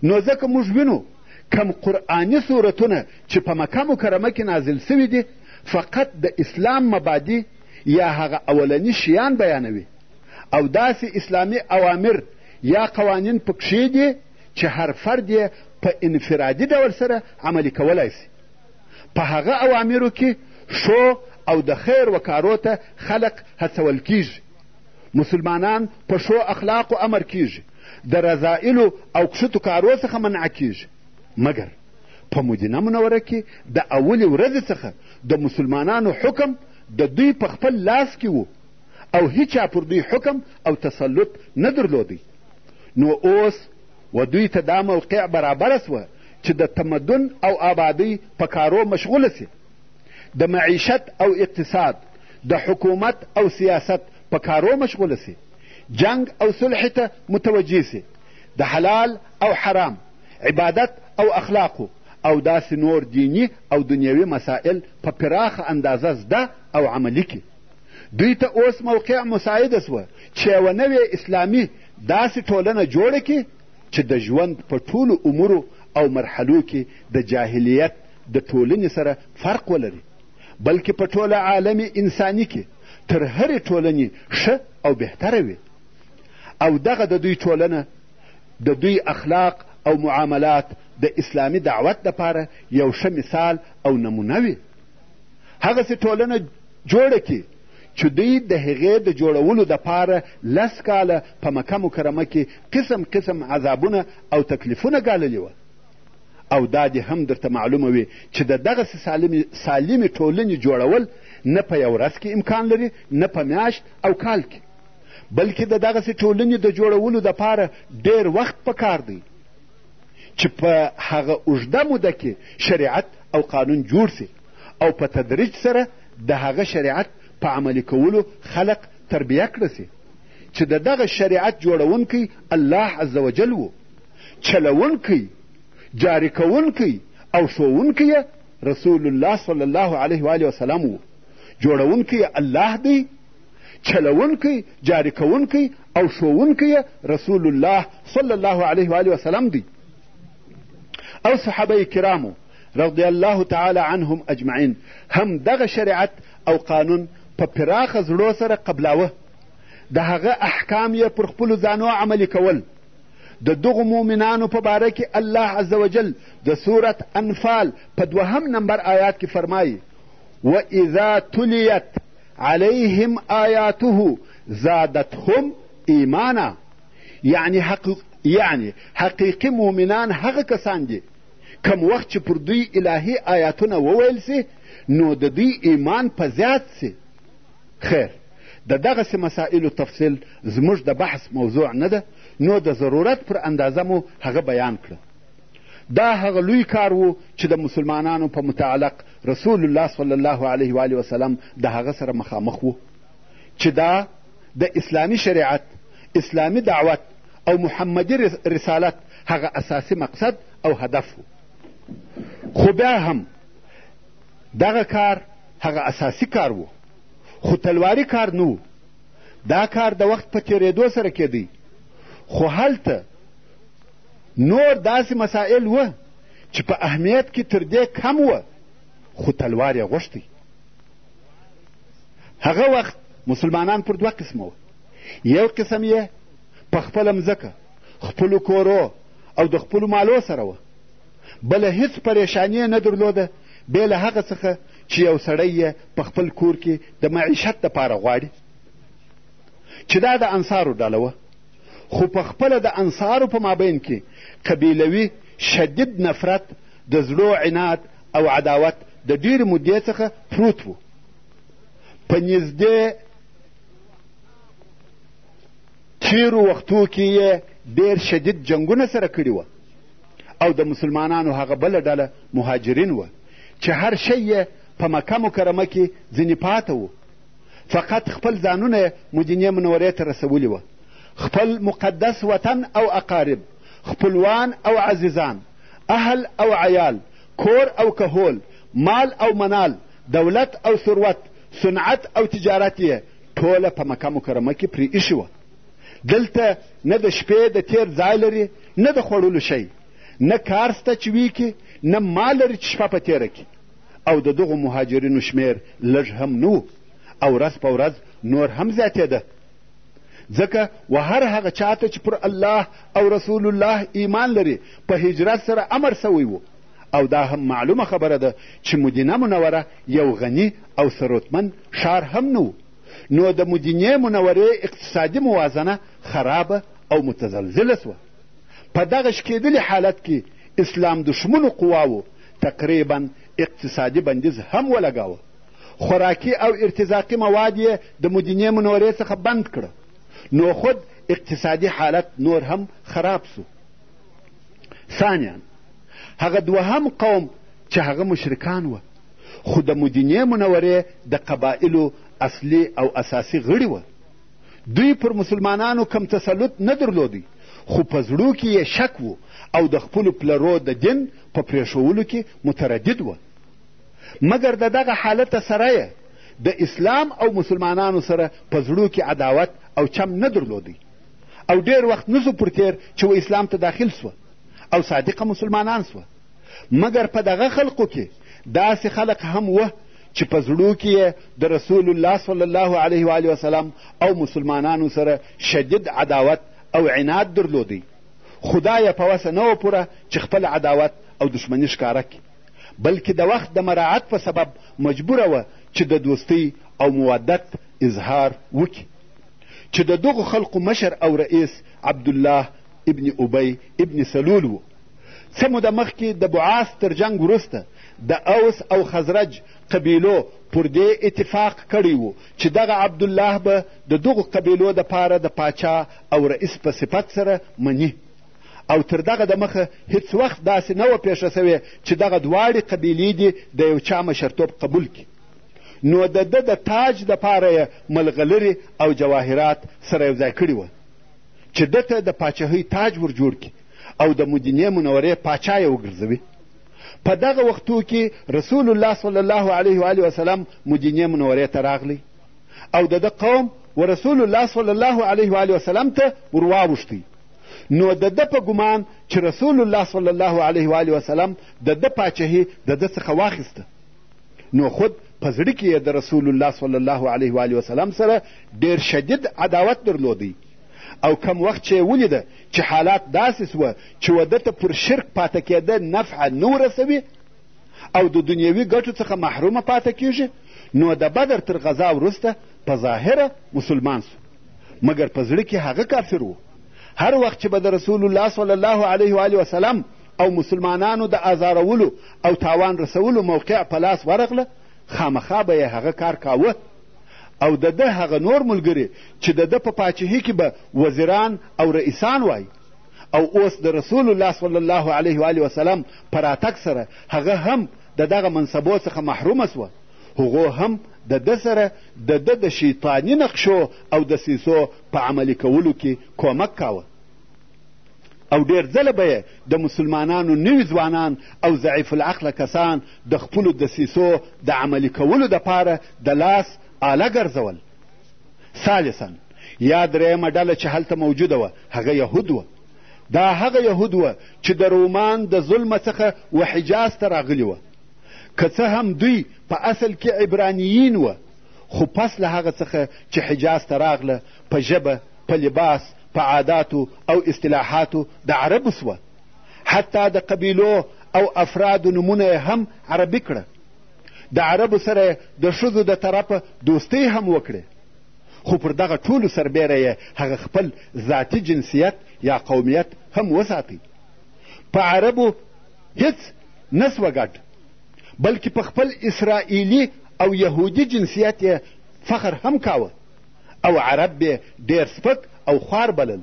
نو ځکه موږ وینو کم قرآني صورتونه چې په مکه مکرمه کې نازل سوي دي فقط د اسلام مبادي یا هغه اولني شیان بیانوي او داسې اسلامي اوامر یا قوانین پکښې دي چې هر فرد یې په انفرادي ډول سره عملي کولای شي په هغه اوامرو کې ښو او د خیر و کارو ته خلق هڅول کیږي مسلمانان په ښو اخلاقو امر کیږي د رضایلو او کښتو کارو څخه منع کیږي مګر په مدینه منوره کې د اولې ورځې څخه د مسلمانانو حکم د دوی په خپل لاس کې و او هیچا پر دوی حکم او تسلط نه درلودی نو اوس و دوی ته دا موقع برابره سوه چې د تمدن او آبادۍ په کارو مشغوله سي د معیشت او اقتصاد د حکومت او سیاست په کارو مشغوله سي جنگ او صلح ته متوجه سي د حلال او حرام عبادت او اخلاقو او داسې نور دیني او دنیوي مسائل په پراخه اندازه زده او عملي کړي دوی ته اوس موقع مساعده شوه چې یوه نوې اسلامي داسې ټولنه جوړه کړي چې د ژوند په ټولو امورو او مرحلو کې د جاهلیت د ټولنې سره فرق ولري بلکې په ټوله عالم انساني کې تر هرې ټولنې ښه او بهتره وي او دغه د دوی ټولنه د دوی اخلاق او معاملات د اسلامي دعوت لپاره یو ښه مثال او نمونه وي هغسې ټولنه جوړه کړي چې دوی د هغې د جوړولو دپاره لس کاله په مکه مکرمه کې قسم قسم عذابونه او تکلیفونه ګاللي وه او دا دې هم درته معلومه وي چې د دغسې سالمې سالمې ټولنې جوړول نه په یو ورځ کې امکان لري نه په میاشت او کال کې بلکې د دغسې ټولنې د جوړولو دپاره ډېر وخت پکار دی چې په هغه اوږده موده کې شریعت او قانون جوړ سي او په تدریج سره د هغه شریعت په عملي کولو خلق تربیه کړه سي چې د دغه شریعت جوړونکی الله عز وجل و چلونکی جاري کوونکی او ښوونکی رسول الله صلی الله علیه و وسلم و جوړونکی الله دی چلوونکی جاري کوونکی او ښوونکی یې رسول الله صلی الله علیه و وسلم دی او صحابه کرامو رضی الله تعالی عنهم اجمعین هم دغه شریعت او قانون په پراخه زړو سره قبلاوه د هغه احکام یې پر خپلو ځانو عملي کول د دغو مؤمنانو په باره کې الله عز وجل د سورت انفال په دوهم نمبر آیات کې فرمایي و اذا تلیت علیهم آیاته زادتهم ایمانا یعنی حق یعنی حقیقي مؤمنان هغه کسان دي کم وخت چې پر دوی الهي آیاتونه وویل سي نو د دوی ایمان په زیات سي خیر د دغسې مسایلو تفصیل زموږ د بحث موضوع نه ده نو د ضرورت پر اندازه مو هغه بیان کړه دا هغه لوی کار و چې د مسلمانانو په متعلق رسول الله صلی الله علیه و آله وسلم د هغه سره مخامخ و چې دا د اسلامي شریعت اسلامي دعوت او محمدي رسالت هغه اساسي مقصد او هدف و خو بیا هم دغه کار هغه اساسي کار و خو تلواري کار نه و دا کار د وخت په تېرېدو سره کېدی خو هلته نور داسې مسائل و چې په اهمیت کې تر دې کم و خو تلوار یې غوښتی هغه وخت مسلمانان پر دوه قسمه و یو قسم یې په خپله مځکه خپلو کورو او د خپلو مالو سره وه بله هیڅ پریشاني نه درلوده بې له هغه څخه چې یو سړی یې په خپل کور کې د معیشت دپاره غواړي چې دا د انصارو ډله وه خو په خپله د انصارو په مابین کې قبیلوي شدید نفرت د زړو عناد او عداوت د ډېرې مودې څخه پروت و په نږدې تیرو وختو کې یې ډېر شدید جنګونه سره کړي وه او د مسلمانانو هغه بله ډله مهاجرین وه چې هر شی یې په مکه مکرمه کې ځینې پاته و فقط خپل ځانونه یې مدینې منورې ته رسولي وه خپل مقدس وطن او اقارب خپلوان او عزیزان اهل او عیال کور او کهول مال او منال دولت او ثروت صنعت او تجارت یې ټوله په مکه مکرمه کې پرې ایښي وه دلته نه د شپې د تیر ځای لري نه د خوړلو شی نه کار سته چې ویکي نه مال لري چې شپه په تیره کړي او د دغو مهاجرینو شمېر لږ هم نه و او ورځ په ورځ نور هم زیاتېده ځکه و هر هغه چا ته چې پر الله او رسول الله ایمان لري په هجرت سره امر سوی و او دا هم معلومه خبره ده چې مدینه منوره یو غني او ثروتمن ښار هم نه و نو د مدینې منورې اقتصادي موازنه خرابه او متزلزله سوه په دغه شکېدلي حالت کې اسلام دښمنو قواو تقریبا اقتصادي بندیز هم ولګاوه خوراکي او ارتزاقي مواد یې د مدینې منورې څخه بند کړه نو خود اقتصادي حالت نور هم خراب سو ثانیا هغه دوهم قوم چې هغه مشرکان وه خو د مدینې منورې د قبایلو اصلي او اساسي غړي وه دوی پر مسلمانانو کم تسلط نه درلودی خو په زړو کې یې شک و او د خپلو پلرو د دین په پرېښولو کې متردد و مګر د دغه حالته سره یې د اسلام او مسلمانانو سره په زړو کې عداوت او چم نه درلودی او ډېر وخت نه سو پر تېر چې و اسلام ته داخل سوه او صادقه مسلمانان سوه مګر په دغه خلقو کې داسې خلق هم وه چې په زړو کې یې د رسول الله صلی الله علیه و وسلم او مسلمانانو سره شدید عداوت او عناد درلودی خو دا یې په وسه نه پوره چې خپل عداوت او دښمني ښکاره کړي بلکې د وخت د مراعت په سبب مجبوره وه چې د دوستۍ او مودت اظهار وکړي چې د دغو خلقو مشر او رئیس عبدالله ابن ابی ابن سلول و څه موده مخکې د بعاث تر جنګ وروسته د اوس او خزرج قبیلو پر دې اتفاق کړی و چې دغه عبدالله به د دغو قبیلو دپاره د پاچا او رئیس په صفت سره مني او تر دغه دمخه هیڅ وخت داسې نه وه پېښه سوې چې دغه دواړې قبیلې دې د یو چا مشرتوب قبول کړي نو د ده د تاج دپاره یې ملغلرې او جواهرات سره یو ځای کړي وه چې ده ته د پاچهۍ تاج ور جوړ کړي او د مدینې منورې پاچا یې وګرځوي په دغه وختو کې رسول الله صلی الله علیه و علیه وسلم مدینې منورې ته راغلی او د ده قوم و رسول الله صلی الله علیه و علیه وسلم ته ور واوښتی نو د ده په ګمان چې رسول الله صلی الله علیه و علیه وسلم د ده پاچهي د ده څخه واخیسته نو خود په زړه کې یې د رسول الله صلی الله علیه و علیه وسلم سره ډېر شدید عداوت درلودی او کم وخت چې یې ولیده چې حالات داسې سوه چې و ده ته پر شرک پاته کېده نفع نه ورسوي او د دنیوي ګټو څخه محرومه پاته کیږي نو د بدر تر غذا وروسته په ظاهره مسلمان سو مګر په زړه کې هغه کافر و هر وخت چې به د رسول الله صلی الله علیه و وسلم او مسلمانانو د ازارولو او تاوان رسولو موقع په لاس ورغله خامخا به یې هغه کار کاوه او د ده هغه نور ملګري چې د ده په پاچهي کې به وزیران او رئیسان وای او اوس د رسول الله صلی الله علیه و وسلم په راتګ سره هغه هم د دغه منصبو څخه محرومه سوه هغو هم د ده سره د ده د شیطاني نقشو او دسیسو په عملي کولو کې کومک کاوه او ډېر ځله به یې د مسلمانانو نوي ځوانان او ضعیف العقله کسان د خپلو دسیسو د عملي کولو دپاره د لاس آله ګرځول ثالثا یا درېیمه ډله چې هلته موجوده وه هغه یهود وه دا هغه یهود وه چې د رومان د ظلمه څخه و حجاز ته راغلي وه که څه هم دوی په اصل کې عبرانیین وه خو پس له هغه څخه چې حجاز ته راغله په ژبه په لباس په عاداتو او اصطلاحاتو د عربو سوه حتی د قبیلو او افرادو نومونه یې هم عربي کړه د عربو سره د ښځو د طرفه دوستۍ هم وکړې خو پر دغه ټولو سربېره یې هغه خپل ذاتي جنسیت یا قومیت هم وساتی په عربو هیڅ نه سوه ګډ بلکې په خپل اسرائیلي او یهودي جنسیت یې فخر هم کاوه او عرب به ډېر سپک او خوار بلل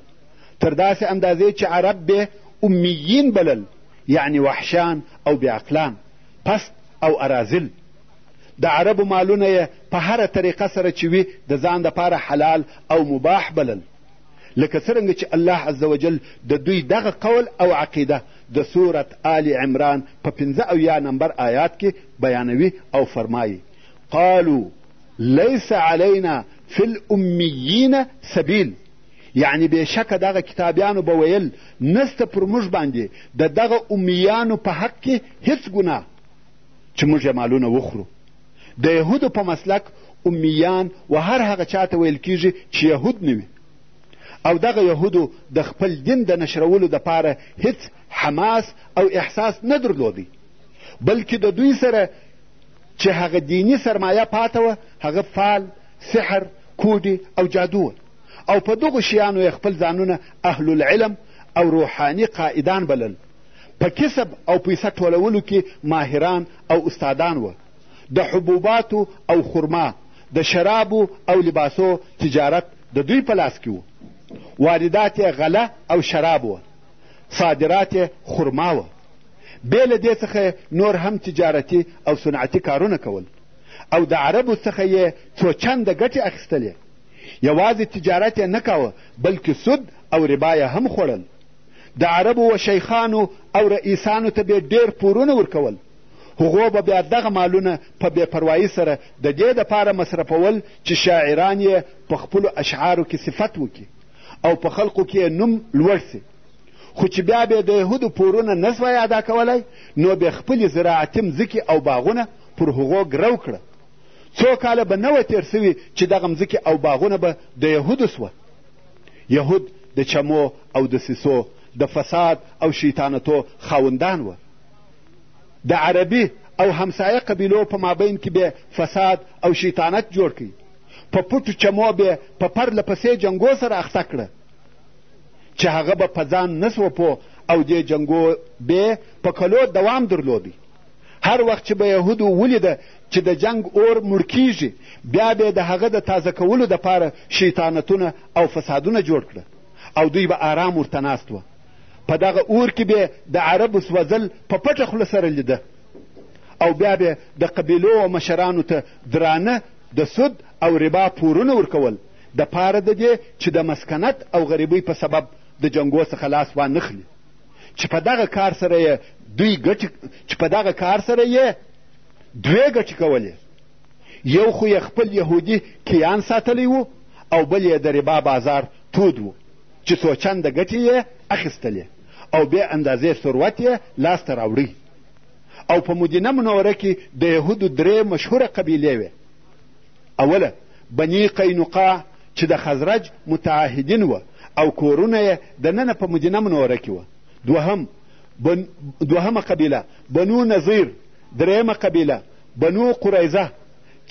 تر داسې اندازې چې عرب به امیین بلل یعنی وحشان او بیعقلان پست او ارازل د عربو مالونه یې په هره طریقه سره چې وي د ځان دپاره حلال او مباح بلل لکه څرنګه چې الله عز وجل د دوی دغه قول او عقیده د سورت آل عمران په پنځه اویا نمبر آیات کې بیانوي او فرمایي قالو لیس علینا فی الامیین سبیل یعنی بېشکه دغه کتابیانو به ویل نسته پر موږ باندې د دغه امیانو په حق کې هیڅ ګناه چې موږ یې مالونه وخورو د یهودو په مسلک امیان و هر هغه چا ته ویل کیږي چې یهود نه وي او دغه یهودو د خپل دین د نشرولو دپاره هیڅ حماس او احساس نه درلودی بلکې د دوی سره چې هغه دیني سرمایه پاته وه هغه فال سحر کوډې او جادو وه او په دغو شیانو یې خپل ځانونه اهل العلم او روحاني قائدان بلل په کسب او پیسه ټولولو کې ماهران او استادان وه د حبوباتو او خرما د شرابو او لباسو تجارت د دوی په لاس کې و واردات یې غله او شراب وه صادرات یې خرما وه بې له دې څخه یې نور هم تجارتي او صنعتي کارونه کول او د عربو څخه یې څو چنده ګټې اخیستلې یوازې تجارت یې نه کاوه بلکې سود او ربا یې هم خوړل د عربو و شیخانو او رئیسانو ته به ډېر پورونه ورکول هغو به بیا دغه مالونه په بېپروایي سره د دې دپاره مصرفول چې شاعران یې په خپلو اشعارو کې صفت وکړي او په خلقو کې یې نوم لوړ سي خو چې بیا به د یهودو پورونه نه سوای ادا کولای نو به خپلې زراعتي مځکې او باغونه پر هغو ګرو کړه څو کاله به نه وه تېر سوي چې دغه مځکې او باغونه به د یهودو سوه یهود د چمو او دسیسو د فساد او شیطانتو خاوندان وه د عربي او همسایه قبیلو په مابین کې به فساد او شیطانت جوړ کړي په پټو چمو به په پرله پسې جنګو سره اخته کړه چې هغه به په ځان نه سوه پوه او دې جنګو به په کلو دوام درلودی هر وخت چې به یهودو ولیده چې د جنګ اور مړ کیږي بیا به د هغه د تازه کولو دپاره شیطانتونه او فسادونه جوړ کړه او دوی به آرام ورته ناست وه په دغه اور کې به د عربو سوځل په پټه خوله سره لیده او بیا به د قبیلو مشرانو ته درانه د سود او ربا پورونه ورکول د پاره د دې چې د مسکنت او غریبۍ په سبب د جنګو څخه لاس وانخلي چې په دغه کار سره یې دوی ګټې چې په دغه کار سره یې دوې ګټې کولې یو خو یې خپل یهودي کیان ساتلی و او بل یې د ربا بازار تود و چې څو چنده ګټې یې اخیستلې او بې اندازې ثروت یې لاسته راوړی او په مدینه منوره کې د یهودو درې مشهوره قبیلې وې اوله بني قینقاع چې د خزرج متعهدین وه او کورونه یې د ننه په مدینه منوره کې وه دوهم بن... دوهمه قبیله بنو نظیر درېیمه قبیله بنو قریزه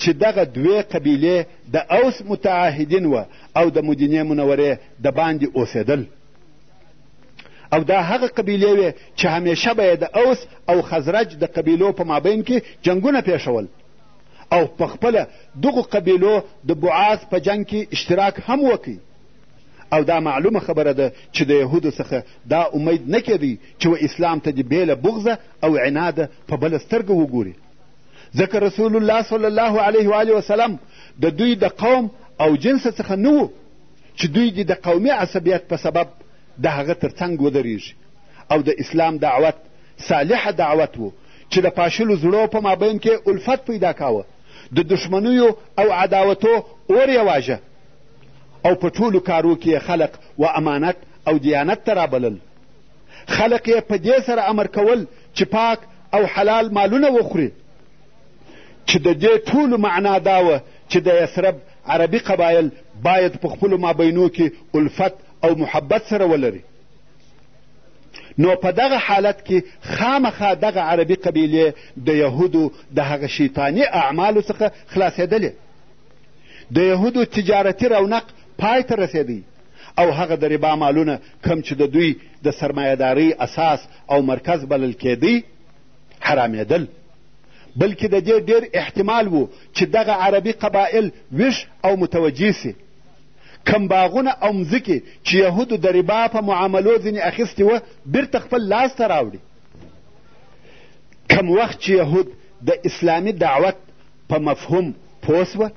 چې دغه دوې قبیلې د اوس متعهدین وه او د مدینې منورې د باندې اوسېدل او دا هغه قبیلې وې چې همیشه به یې د اوس او خزرج د قبیلو په مابین کې جنګونه پیښول او په خپله دغو قبیلو د بعاث په جنګ کې اشتراک هم وکړي او دا معلومه خبره ده چې د یهودو څخه دا امید نه کېدی چې و اسلام ته دې بېله بغزه او عناده په بله سترګه وګوري ځکه رسول الله صلی الله علیه و وسلم د دوی د قوم او جنس څخه نه چې دوی دې د قومي عصبیت په سبب د هغه تر څنګ ودرېږي او د اسلام دعوت صالح دعوت و چې د پاشلو زړو په مابین کې الفت پیدا کاوه د دښمنیو او عداوتو اور یې واژه او په ټولو کارو کې خلق و امانت او دیانت ته رابلل خلق یې په دې سره امر کول چې پاک او حلال مالونه وخوري چې د دې ټولو معنا دا وه چې د یثرب عربي قبایل باید په خپلو مابینو کې الفت او محبت سره ولري نو په دغه حالت کې خامخا دغه عربي قبیلې د یهودو د هغه شیطاني اعمالو څخه خلاصېدلې د یهودو تجارتي رونق پای ته رسېدی او هغه د ربا مالونه کم چې د دوی د سرمایهدارۍ اساس او مرکز بلل کېدی حرامېدل بلکې د دې ډېر احتمال و چې دغه عربي قبایل ویښ او متوجه سي کم باغونه او مځکې چې یهودو د ربا په معاملو ځینې اخیستې وه بیرته خپل لاس ته راوړي کم وخت چې یهود د اسلامي دعوت په مفهوم پوه سوه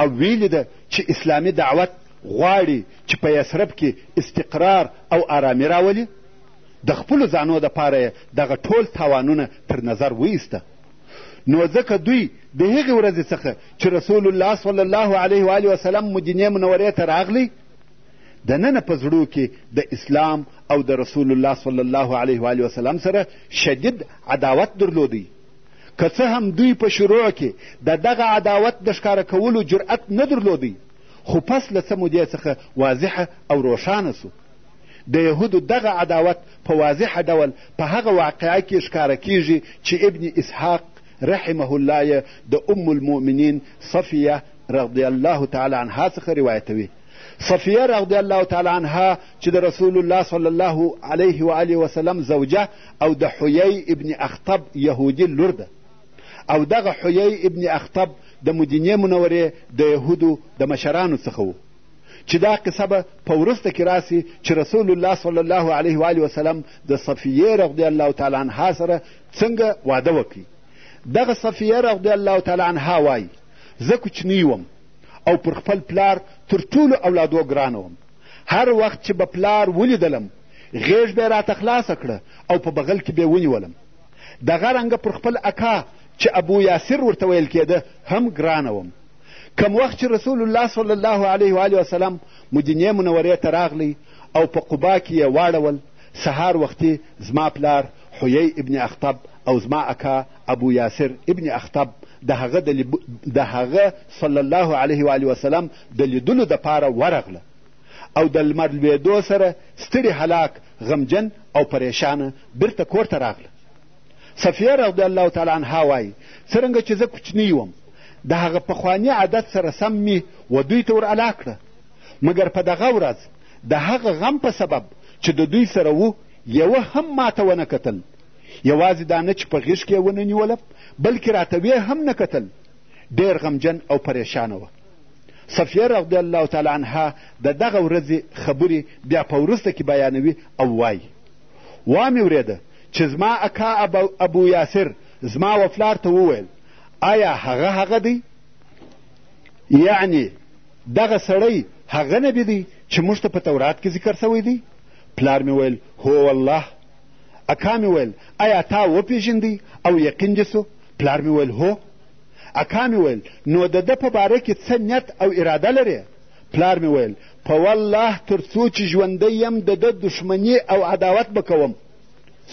او ویلي ده چې اسلامي دعوت غواړي چې په یسرب کې استقرار او آرامي راولي د خپلو ځانو دپاره یې دغه ټول تاوانونه تر نظر وایسته نو ځکه دوی د هغې ورځې څخه چې رسول الله صلی الله علیه وآله وسلم مدینې منورې ته راغلی د ننه په زړو کې د اسلام او د رسول الله صلی الله علیه وآله وسلم سره شدید عداوت درلودی که څه هم دوی په شروع کې د دغه عداوت د ښکاره کولو جرأت نه درلودی خو پس له څه مودې څخه واضحه او روښانه سو د یهودو دغه عداوت په واضح ډول په هغه واقعه کې ښکاره کېږي چې ابن اسحاق رحمه الله یې د ام المؤمنین صفیه رضی الله تعالی عنها څخه روایتوي صفیه رضی الله تعالی عنها چې د رسول الله صلی الله علیه و آله وسلم زوجه او د حیی ابن اخطب یهودي لور ده او دغه حیی ابن اخطب د مدینې منورې د یهودو د مشرانو څخه و چې دا قصه به په وروسته کې راسي چې رسول الله صلی الله علیه و آله وسلم د صفیه رضی الله تعالی عنها سره څنګه واده وکړي دغه صفیه رضی الله تعالی عنها وایي زه کوچنی وم او پر خپل پلار تر ټولو اولادو ګرانه وم هر وخت چې به پلار ولیدلم غېږ به یې راته خلاصه کړه او په بغل کې به یې ونیولم دغه رنګه پر خپل اکا چې ابو یاسر ورته ویل کېده هم ګرانه وم کوم وخت چې رسول الله صلی الله علیه و آله وسلم مدینې منورې ته راغلی او په قبا کې یې واړول سهار وختي زما پلار حیی ابن اخطب او زما اکا ابو یاسر ابن اخطب د هغه د هغه صلی الله علیه و آله وسلم د لیدلو دپاره ورغله او د لمر لوېدو سره ستړي هلاک غمجن او پریشانه بیرته کور ته راغله صفیه رضی الله تعالی عنها وایي څرنګه چې زه کوچنی وم د هغه پخواني عادت سره سم مې و دوی ته ور الا کړه مګر په دغه ورځ د هغه غم په سبب چې د دوی سره وو یوه هم ماته ونه کتل یوازې دا نه چې په غیږ کې ونه نیولم بلکې راته ویې هم نه کتل ډېر غمجن او پریشانه وه صفیه رضی الله تعالی عنها د دغه ورځې خبرې بیا په وروسته کې بیانوي او وایي وا مې ورېده چې زما اکا ابو یاسر زما و پلار ته وویل آیا هغه هغه دی یعنی دغه سړی هغه نبی دی چې موږ ته په تورات کې ذکر سوی دی پلار مې ویل هو والله اکا مې ویل آیا تا وپېژندی او یقین دې سو پلار مې ویل هو اکا مې ویل نو د ده په باره کې څه نیت او اراده لرې پلار مې ویل په والله تر څو چې ژوندی یم د ده دښمني او عداوت به کوم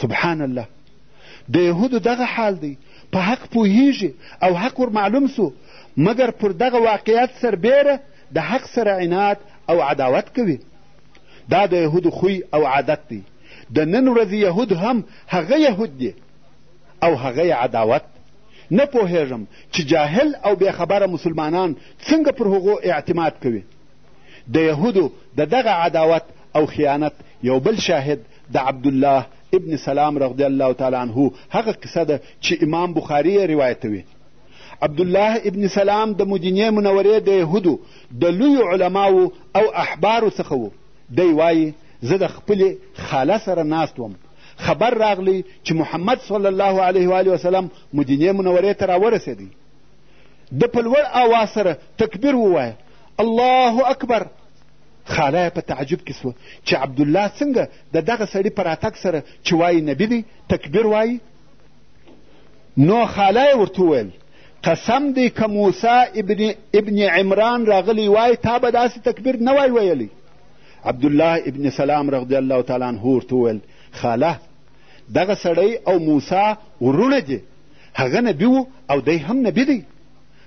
سبحان الله د یهودو دغه حال دی په حق پوهیږي او حق ور معلوم سو مګر پر دغه واقعیت سربیره د حق سره عناد او عداوت کوي دا د یهودو خوی او عادت دی د نن ورځې یهود هم هغه یهود دي او هغه عداوت نه پوهېږم چې جاهل او بې خبره مسلمانان څنګه پر هغو اعتماد کوي د یهودو د دغه عداوت او خیانت یو بل شاهد د عبدالله ابن سلام رضی الله تعالی عنه هغه قصه ده چې امام بخاري یې روایتوي عبدالله ابن سلام د مدینې منورې د یهودو د لویو علماو او احبارو څخه و دی وایي زه د خپلې خاله سره ناست وم خبر راغلی چې محمد صلی الله علیه و آله وسلم مدینې منورې ته راورسېدی ده په لوړ آواز سره تکبیر ووایه الله اکبر خاله یې په تعجب کې سوه چې عبدالله څنګه د دغه سړي په راتګ سره چې وایي نبي دی تکبیر وایي نو خاله یې ورته وویل قسم دی که موسی ابن, ابن عمران راغلی وای تا به داسې تکبیر نه وای ویلی عبدالله ابن سلام رضی الله تعالی عنه ورته وویل خاله دغه سړی او موسی ورونه دي هغه نبي و او دی هم نبي دی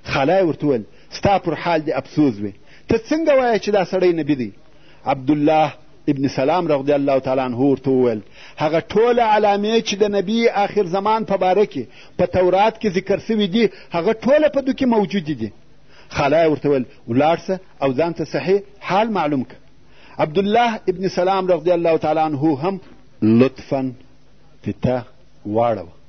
خاله یې ورته وویل ستا پر حال دې افسوز وي ته څنګه وایې چې دا سړی نبي دی عبدالله ابن سلام رضی الله تعالی عنه ورته وویل هغه ټوله علامې چې د نبی آخر زمان په باره کې په تورات کې ذکر سوي دي هغه ټوله په دو کې موجودې دي خاله یې ورته ویل ولاړ سه او ځان ته صحیح حال معلوم که عبدالله ابن سلام رضی الله تعالی عنه هم لطفا پته واړوه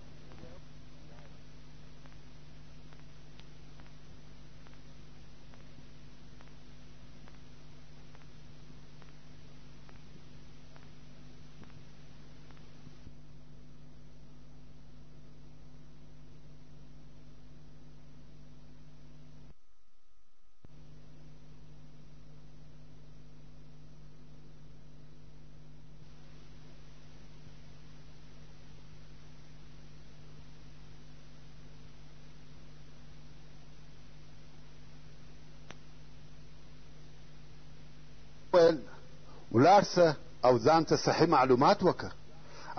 ویل ولاړ سه او ځان ته صحیح معلومات وکړه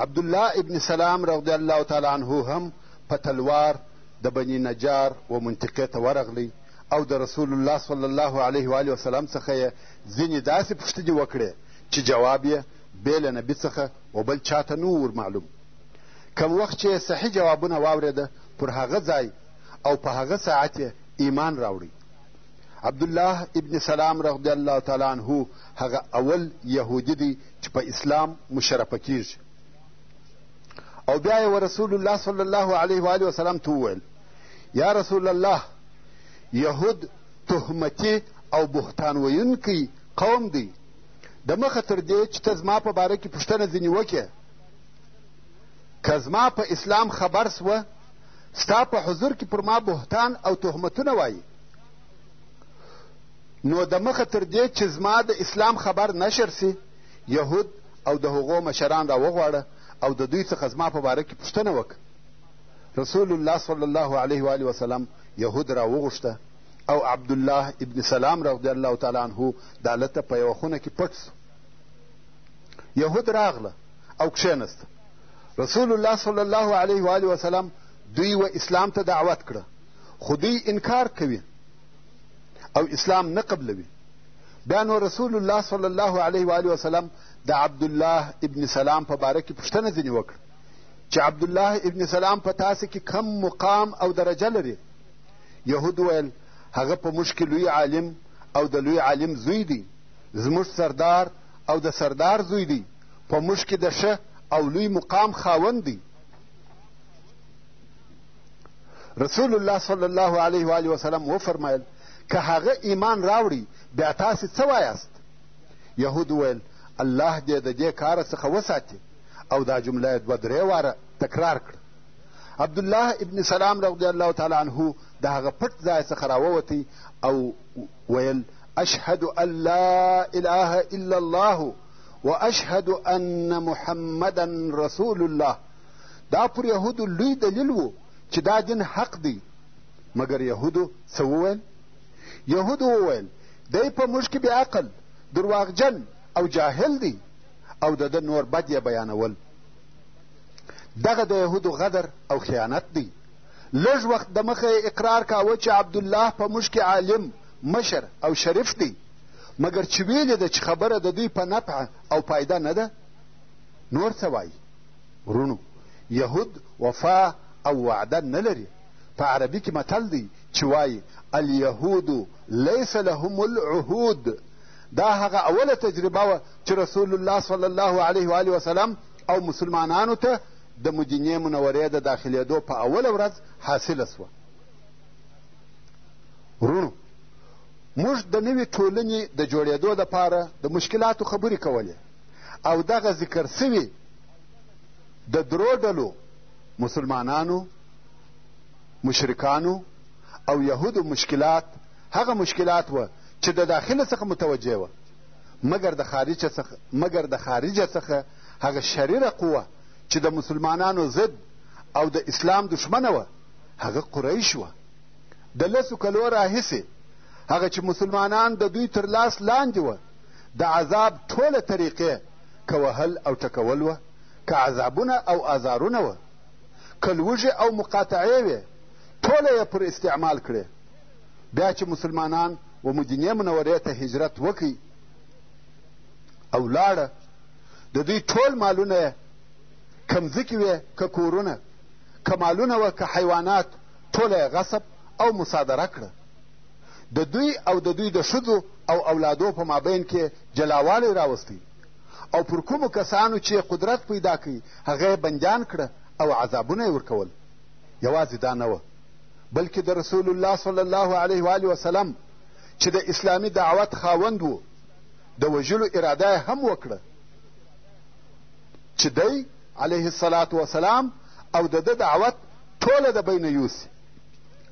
عبدالله ابن سلام رضی الله تعالی عنه هم په تلوار د بني نجار و منطقې ته ورغلی او د رسول الله صلی الله علیه و آله وسلم څخه یې ځینې داسې پوښتنې وکړې چې جواب یې بې له نبي څخه و بل چا ته نه و ورمعلوم کم وخت چې صحیح جوابونه واورېده پر هغه ځای او په هغه ساعت یې ایمان راوړی عبدالله ابن سلام رضی الله تعالی عنه هغه اول یهودي دی چې په اسلام مشرفه کیږي او بیا یې رسول الله صلی الله علیه و آله وسلم ته وویل یا رسول الله یهود تهمتي او بهتان ویونکی قوم دی د مخه تر دې چې ته زما په باره کې پوښتنه ځینې وکړې که زما په اسلام خبر سوه ستا په حضور کې پر ما بهتان او تهمتونه وایي نو د مخه تر دې چې زما د اسلام خبر نشر سي یهود او د هغو مشران را وغواړه او د دوی څخه زما په باره کې پوښتنه وکړه رسول الله صلی الله علیه و آله وسلم یهود را وغوښته او عبدالله ابن سلام رضی الله تعالی عنه د هلته په یوه خونه کې پټ سو یهود راغله او کښېنسته رسول الله صلی الله علیه و آله وسلم دوی و اسلام ته دعوت کړه خو دوی انکار کوي او اسلام نه قبلوي بیا نو رسول الله صلی الله علیه و آله وسلم د عبدالله ابن سلام په باره کې پوښتنه ځینې وکړه چې عبدالله ابن سلام په تاسو کې کم مقام او درجه لري یهود ویل هغه په موږ کې لوی عالم او د لوی عالم زوی دی زموږ سردار او د سردار زوی دی په موږ کې د ښه او لوی مقام خاوند دی رسول الله صلی الله علیه و آله وسلم وفرمایل که هغه ایمان راوړي بیا تاسې څه وایاست یهود وویل الله دې د دې کاره څخه وساتي او دا جمله یې دوه درې واره تکرار کړه عبدالله ابن سلام رضی الله تعالی عنه د هغه پټ ځای څخه راووتی او ویل اشهد ان لا اله الا الله واشهد ان محمدا رسول الله دا پر یهودو لوی دلیل و چې دا دین حق دی مګر یهودو څه وویل یهودو وویل دی په موږ کې بې عقل درواغجن او جاهل دی او د ده نور بد یې بیانول دغه د یهودو غدر او خیانت دی لږ وخت د مخه یې اقرار کاوه چې عبدالله په موږ کې عالم مشر او شریف دی مګر چې ویلې ده چې خبره د دوی په نفع او پایده نه ده نور څه وایي وروڼو یهود وفا او وعده نه لري په عربي کې متل دی چې وایي الیهود لیس لهم العهود دا هغه اوله تجربه وه چې رسول الله صلی الله علیه و آله وسلم او مسلمانانو ته د مدینې منورې د داخلېدو په اوله ورځ حاصله سوه وروڼو موږ د نوې ټولنې د جوړېدو دپاره د مشکلاتو خبرې کولې او دغه ذکر سوي د درو ډلو مسلمانانو مشرکانو او یهودو مشکلات هغه مشکلات وه چې د داخله څخه متوجه وه مګر د خارجه څخه مګر د خارجه څخه هغه شریره قوه چې د مسلمانانو ضد او د اسلام دښمنه وه هغه قریش وه د لسو کلو راهیسې هغه چې مسلمانان د دوی تر لاس لاندې وه د عذاب ټوله طریقې که وهل او ټکول وه، که عذابونه او آزارونه وه، که لوږې او مقاطعې وې، ټوله یې پر استعمال کړې. بیا چې مسلمانان و مدینې منورې ته هجرت وکړي او لاړه د دوی ټول مالونه یې که مځکې وې که کورونه که مالونه وه که حیوانات ټوله یې غصب او مصادره کړه د دوی او د دوی د ښځو او اولادو په مابین کې جلاوالی راوستی او پر کومو کسانو چې قدرت پیدا کوي هغه یې بندیان کړه او عذابونه یې ورکول یوازې دا نه وه بلکې د رسول الله صلی الله علیه و آله وسلم چې د اسلامي دعوت خاوند و د وژلو اراده یې هم وکړه چې دی علیه الصلاة وسلام او د ده دعوت ټوله د بینه یوسي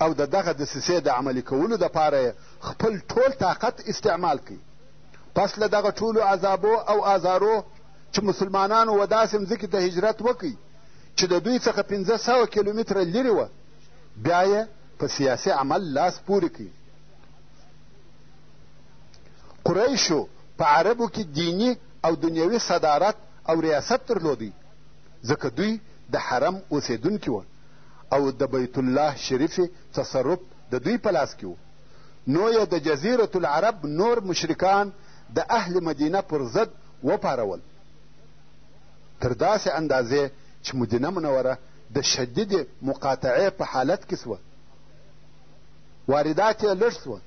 او د دغه دسیسې د عملي کولو دپاره یې خپل ټول طاقت استعمال کړي پس له دغه ټولو عذابو او آزارو چې مسلمانانو و داسې مځکې ته هجرت وکړي چې د دوی څخه پنځه سوه کیلومتره لرې وه بیا یې په سیاسي عمل لاس پورې کړي قریشو په عربو کې دیني او دنیوي صدارت او ریاست درلودی ځکه دوی د حرم اوسېدونکي وه او د بیت الله شریف تصرف د دوی په لاس کې و، نو یې د جزیرة العرب نور مشرکان د اهل مدینه پر ضد وپارول تر داسې اندازې چې مدینه منوره د شدیدې مقاطعې په حالت کې سوه واردات یې لږ سوه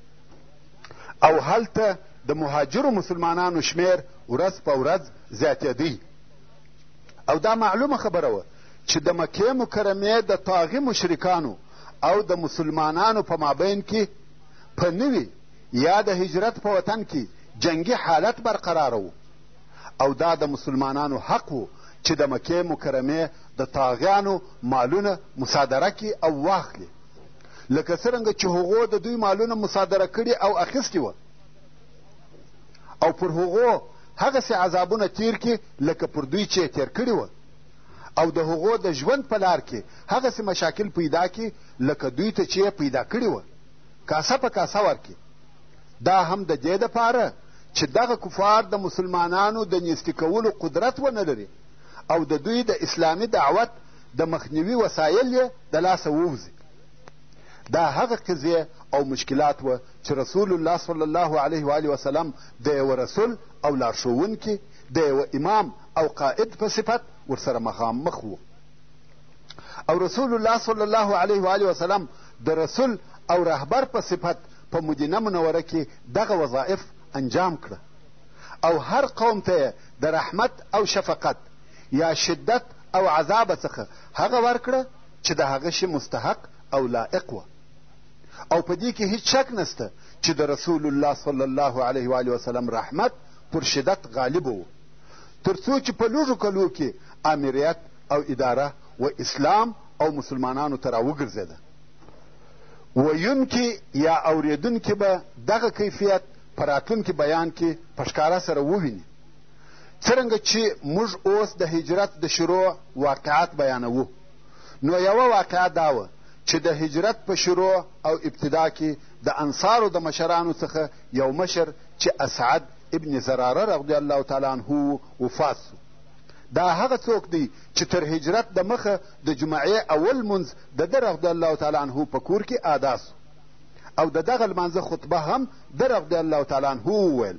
او هلته د مهاجرو مسلمانانو شمېر ورځ په ورځ زیاتېدی او دا معلومه خبره وه چې د مکې مکرمې د طاغي مشرکانو او د مسلمانانو په مابین کې په نوي یا د هجرت په وطن کې جنګي حالت برقرار و او دا د مسلمانانو حق و چې د مکې مکرمې د طاغیانو مالونه مصادره کړي او واخلي لکه څرنګه چې هغو د دوی مالونه مصادره کړي او اخیستي وه او پر هغو هغسې عذابونه تیر کړي لکه پر دوی چې تیر کړي وه او د هغو د ژوند په لار کې هغسې مشاکل پیدا کړي لکه دوی ته چې پیدا کړي وه کاسه په کاسه ورکړي دا هم د دې دپاره چې دغه کفار د مسلمانانو د نیستي کولو قدرت ونه لري او د دوی د اسلامي دعوت د مخنیوي وسایل یې د لاسه ووځي دا هغه قضیې او مشکلات وه چې رسول الله صلی الله علیه و آله وسلم د یوه رسول او لارښوونکي د یوه امام او قائد په صفت ورسره مخامخ وو او رسول الله صلی الله علیه و آله وسلم د رسول او رهبر په صفت په مدینه منوره کې دغه وظایف انجام کړه او هر قوم ته د رحمت او شفقت یا شدت او عذاب څخه هغه ورکړه چې د هغه شي مستحق او لائق وه او په دې کې هیڅ شک نسته چې د رسول الله صلی الله علیه و وسلم رحمت پر شدت غالب و تر څو چې په لږو کلو کې امریت او اداره و اسلام او مسلمانانو ته راوګرځېده ویونکي یا اورېدونکي به دغه کیفیت په راتلونکي بیان کې په ښکاره سره وویني څرنګه چې موږ اوس د هجرت د شروع واقعات بیانوو نو یوه واقعه دا وه چې د هجرت په شروع او ابتدا کې د انصارو د مشرانو څخه یو مشر چې اسعد ابن زراره رضی الله تعالی عنه وفات سو دا هغه څوک دی چې تر هجرت د مخه د جمعې اول منځ د ده رضی الله تعالی عنه په کور کې ادا سو او د دغه لمانځه خطبه هم د رضی الله تعالی عنه وویل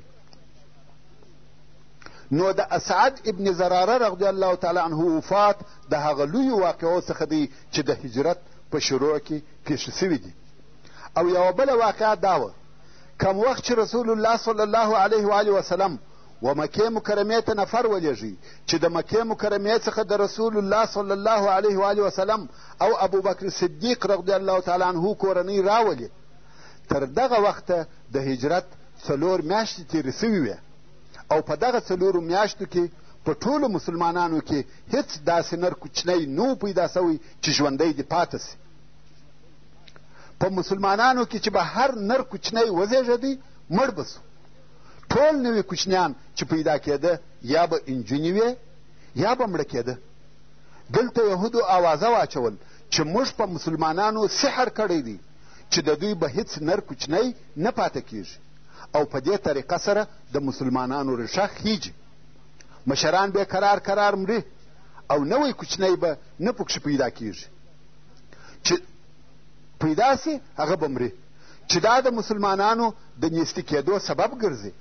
نو د اسعد ابن زراره رضی الله تعالی عنه وفات د هغه لویو واقعو څخه دی چې د هجرت په شروع کې پېښې شوې دي او یوه بله واقعه دا وه کم وخت چې رسول الله صلی الله علیه و علیه وسلم و مکې مکرمې ته نفر ولېږي چې د مکې مکرمې څخه د رسول الله صلی الله علیه و علیه وسلم او ابوبکر صدیق رضی الله تعالی عنه کورنۍ راولي تر دغه وخته د هجرت څلور میاشتې تېرې سوي وې او په دغه څلورو میاشتو کې په ټولو مسلمانانو کې هیڅ داسې نر کوچنی نو پیدا سوی چې ژوندی دې پاته سي په مسلمانانو کې چې به هر نر کوچنی وزېږېدی مړ به سو ټول نوي کوچنیان چې پیدا کېده یا به انجونې وې یا به مړه کېده دلته یهودو اوازه واچول چې موږ په مسلمانانو سحر کړی دی چې د دوی به هیڅ نر کوچنی نه پاته کیږي او په دې طریقه سره د مسلمانانو ریښه خیږي مشران بې قرار قرار مري او نوی کوچنی به نه پکښې پیدا کیږي چې پیدا سي هغه به مري چې دا د مسلمانانو د نیستي کېدو سبب ګرځي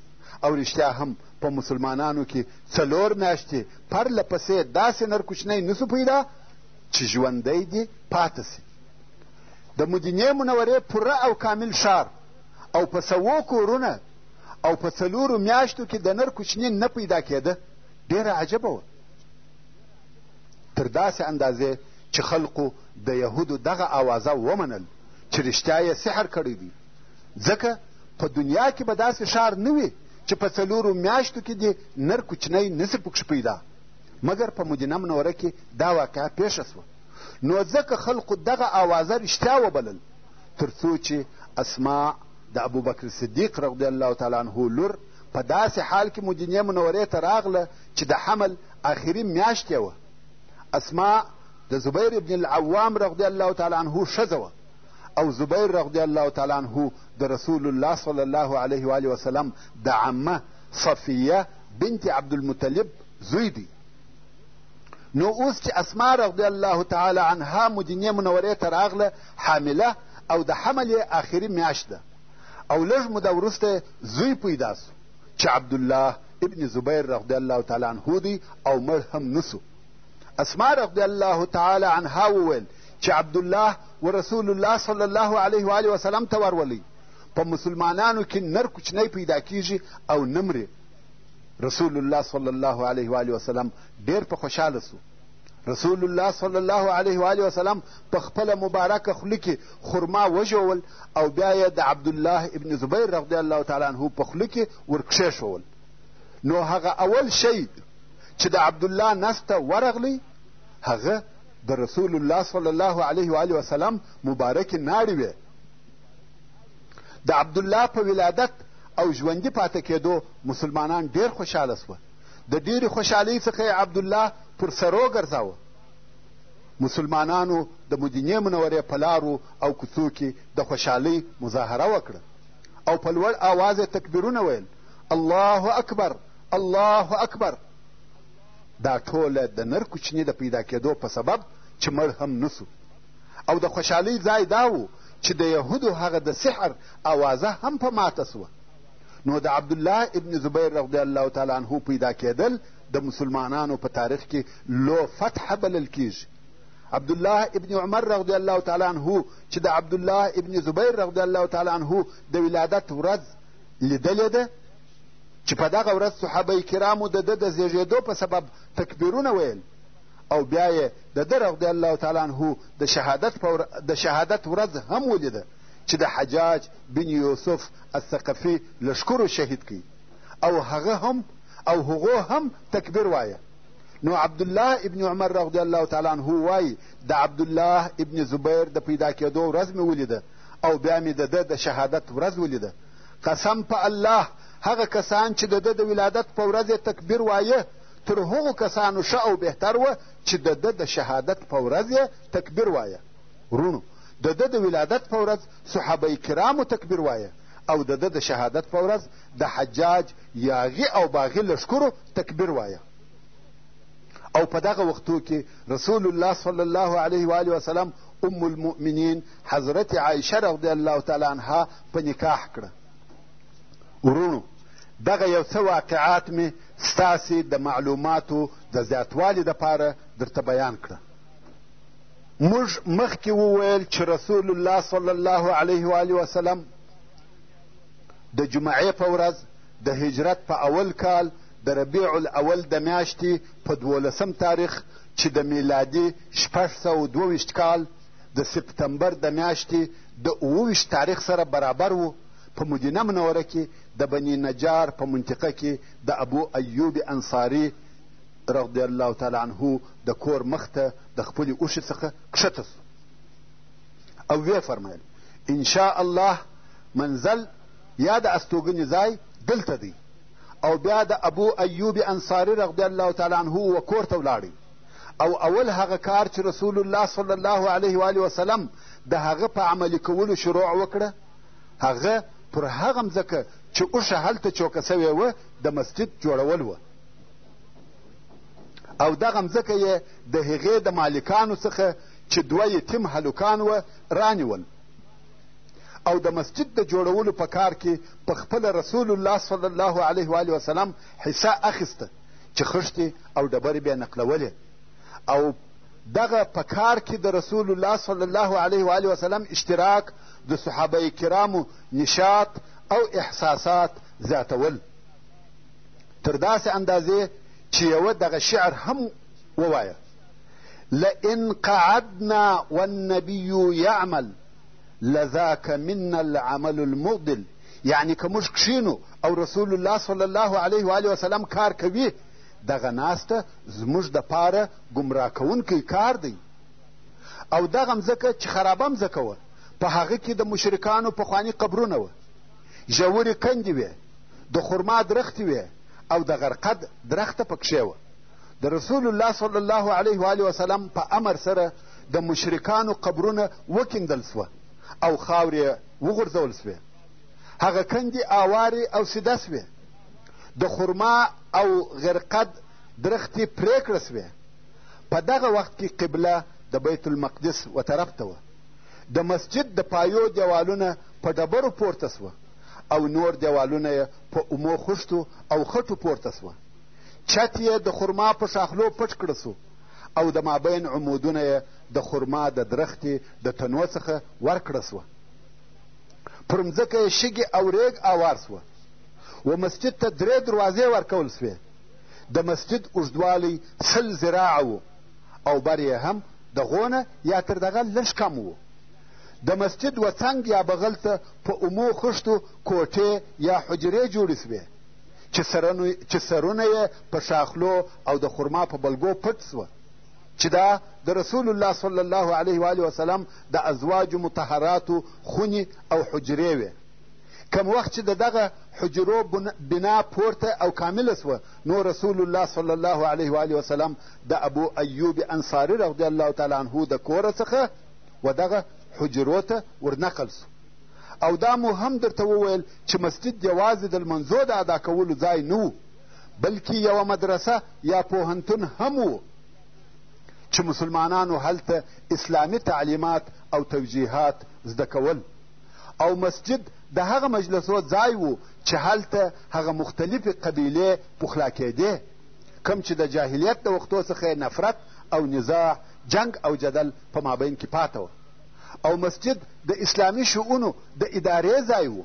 او رښتیا هم په مسلمانانو کې څلور میاشتې پرله پسې داسې نر کوچنی نسو پیدا چې ژوندی دې پاته سي د مدینې منورې پوره او کامل ښار او په سوو کورونه او په څلورو میاشتو کې د نر کوچنی نه پیدا کېده ډېره عجبه وه تر داسې اندازې چې خلقو د یهودو دغه آوازه ومنل چې رښتیا یې سحر کړی دی ځکه په دنیا کې به داسې ښار نه وي چې په څلورو میاشتو کې دې نر کوچنی نسي پکښې پیدا مګر په مدینه منوره کې دا واقعه پېښه سوه نو ځکه خلقو دغه آوازه رښتیا وبلل تر څو چې اسماء د ابوبکر صدیق رضی الله تعالی عنه لور په داسې حال کې مدینې منورې ته راغله چې د حمل آخري میاشت یې وه اسماء د زبیر ابن العوام رضی الله تعالی عنه ښځه وه او زبیر رضی الله تعالی عنه د رسول الله صلی الله علیه و وسلم د عمه صفیه بنت عبدالمطلب زوی دی نو اوس چې اسما رضی الله تعالی عنها مدینې منورې ته راغله حامله او د حمل یې آخري میاشت ده او لږ موده وروسته زوی پیدا سو چې عبدالله ابن زبیر رضی الله تعالی عنه دی او مړ هم نسو اسما رضی الله تعالی عنها وویل چې عبدالله و رسول الله صلی الله علیه و آله وسلم ته ورولئ په مسلمانانو کې نر کوچنی پیدا کیږي او نه مري رسول الله صلی الله علیه و آله وسلم ډېر په خوشحاله سو رسول الله صلی الله علیه و آله وسلم په خپله مبارکه خوله کې خرما وژول او بیا یې د عبدالله ابن زبیر رضی الله تعالی عنه په خوله کې ورکښېښول نو هغه اول شی چې د عبدالله نس ته ورغلی هغه د رسول الله صلی الله علیه و آله وسلم مبارکې ناړې وې د عبدالله په ولادت او ژوندي پاتې کېدو مسلمانان ډېر خوشحاله سوه د ډېرې خوشحالۍ څخه یې عبدالله پر سرو ګرځاوه مسلمانانو د مدینې منورې په لارو او کوڅو کې د خوشحالۍ مظاهره وکړه او په لوړ آواز یې تکبیرونه ویل الله اکبر الله اکبر دا ټوله د نر کوچني د پیدا کېدو په سبب چې مړ هم نسو او د خوشحالۍ ځای دا و چې د یهودو هغه د سحر اوازه هم په ماته سوه نو د عبدالله ابن زبیر رضی الله تعالی عنه پیدا کېدل د مسلمانانو په تاریخ کې لو فتحه بلل کیږي عبدالله ابن عمر رضی الله تعالی عنه چې د عبدالله ابن زبیر رضی الله تعالی عنه د ولادت ورځ لیدلې ده چې په دغه ورځ صحابه کرامو د ده د زیږېدو په سبب تکبیرونه ویل او بیا یې د ده رضی الله تعالی عنه د شهادت په د شهادت ورځ هم ولیده چې د حجاج بن یوسف الثقفي لښکرو شهید کړي او هغه هم او هغو هم تکبیر وایه نو عبدالله ابن عمر رضی الله تعالی عنه وایي د عبدالله ابن زبیر د پیدا کېدو ورځ مې ولیده او بیا مې د ده د شهادت ورځ ولیده قسم په الله هغه کسان چې د ده د ولادت په ورځ یې تکبیر وایه تر هغو کسانو ښه او بهتر وه چې د ده د شهادت په ورځ یې تکبیر وایه وروڼو د ده د ولادت په ورځ صحابه کرامو تکبیر وایه او د ده د شهادت په ورځ د حجاج یاغي او باغي لښکرو تکبیر وایه او په دغه وختو کې رسول الله صلی الله علیه و آله وسلم ام المؤمنین حضرت عایشه رضی الله تعالی عنها په نکاح کړه ورونو دغه یو څه واقعات مې ستاسې د معلوماتو د زیاتوالي دپاره درته بیان کړه موږ مخکې وویل چې رسول الله صلی الله علیه و وسلم د جمعې په ورځ د هجرت په اول کال د ربیع الاول د میاشتې په دولسم تاریخ چې د میلادي شپږ سوه دوه ویشت کال د سپتمبر د میاشتې د اووه ویشت تاریخ سره برابر و، په مدینه منوره کې د بني نجار په منطقه کې د ابو ایوب انصاري رضی الله تعالی عنه د کور مخ ته د خپلې اوښې څخه کښته سو او ویې فرمایل انشاء الله منزل یا د استوګنې ځای دلته دی او بیا د ابو ایوب انصاري رضی الله تعالی عنه و کور ته ولاړی او اول هغه کار چې رسول الله صلی الله علیه و وسلم د هغه په عملي کولو شروع وکړه هغه پر هغه مځکه چې اوښه هلته چوکه سوې وه د مسجد جوړول وه او دغه مځکه یې د هغې د مالکانو څخه چې دوه یتیم هلکان وه رانیول او د مسجد د جوړولو په کار کې په خپله رسول الله صلی الله علیه و وسلم حصه اخیسته چې خښتې او ډبرې به یې نقلولې او دغه په کار کې د رسول الله صلی الله علیه و وسلم اشتراک د صحابه کرامو نشاط او احساسات زیاتول تر داسې اندازې چې یوه دغه شعر هم ووایه لئن قعدنا والنبي يعمل لذاك منا العمل المغدل یعنې که موږ کښېنو او رسول الله صلی الله علیه و علیه وسلم کار کوي دغه ناسته زموږ دپاره ګمراه کوونکی کار دی او دغه مځکه چې خرابه مځکه وه په هغه کې د مشرکانو پخواني قبرونه وه ژورې کندې وې د خرما درختې وې او د غرقد درخته پکښې وه د رسول الله صلی الله علیه و وسلم په امر سره د مشرکانو قبرونه وکیندل سوه او خاورې وغورځول شوې هغه کندې اوارې او سیده شوې د خرما او غرقد درختې پرې کړه شوې په دغه وخت کې قبله د بیت المقدس و طرف ته وه د مسجد د پایو دیوالونه په ډبرو پورته سوه او نور دیوالونه یې په اومو خښتو او خټو پورته سوه چت یې د خرما په ښاخلو پټ کړه سو او د مابین عمودونه یې د خرما د درختې د تنو څخه ورکړه سوه پر مځکه یې شګې او ریګ اوار سوه و مسجد ته درې دروازې ورکول سوې د مسجد اوږدوالی سل ذراعه و او بر یې هم د غونه یا تر دغه لږ کم و د مسجد و څنګ یا بغل ته په اومو خښتو کوټې یا حجرې جوړې سوې چې سرونه یې په شاخلو او د خرما په بلګو پټ سوه چې دا د رسول الله صلی الله علیه و آله وسلم د ازواجو مطهراتو خونې او حجرې وې کم وخت چې د دغه حجرو بنا پورته او کامله سوه نو رسول الله صلی الله علیه و آله وسلم د ابو ایوب انصاري رضی الله تعالی عنه د کوره څخه و دغه حجرو ته ورنقل سو او دا مو هم درته وویل چې مسجد یوازې د لمنځو د ادا کولو ځای نه بلکې یوه مدرسه یا پوهنتون هم و چې مسلمانانو هلته اسلامي تعلیمات او توجیهات زده کول او مسجد د هغه مجلسو ځای و چې هلته هغه مختلفې قبیلې پخلا کېدې کم چې د جاهلیت د وختو څخه نفرت او نزاع جنگ او جدل په مابین کې پاته و او مسجد د اسلامي شؤونو د ادارې ځای و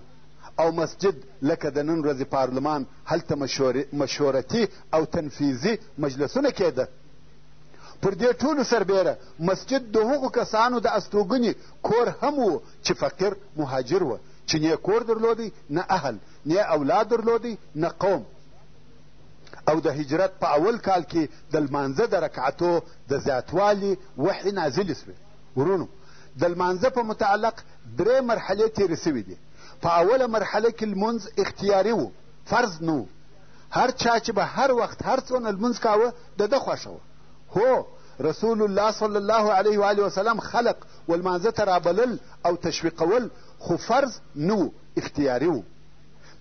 او مسجد لکه د نن ورځې پارلمان هلته مشورتي او تنفیذي مجلسونه کېده پر دې ټولو سربېره مسجد د هغو کسانو د استوګنې کور هم و چې فقیر مهاجر و چې نه کور درلودی نه اهل نه اولاد درلودی نه قوم او د هجرت په اول کال کې د لمانځه د رکعتو د زیاتوالي وحې نازلې سوې ورونو د لمانځه په متعلق درې مرحلې تېرې سوي دي په اوله مرحله کې لمونځ اختیاري و فرض نه و هر چا چې به هر وخت هر څونه لمونځ کاوه د ده خوښه وه هو رسول الله صلی الله علیه و وسلم خلق و لمانځه ته رابلل او تشویقول خو فرض نه و اختیاري و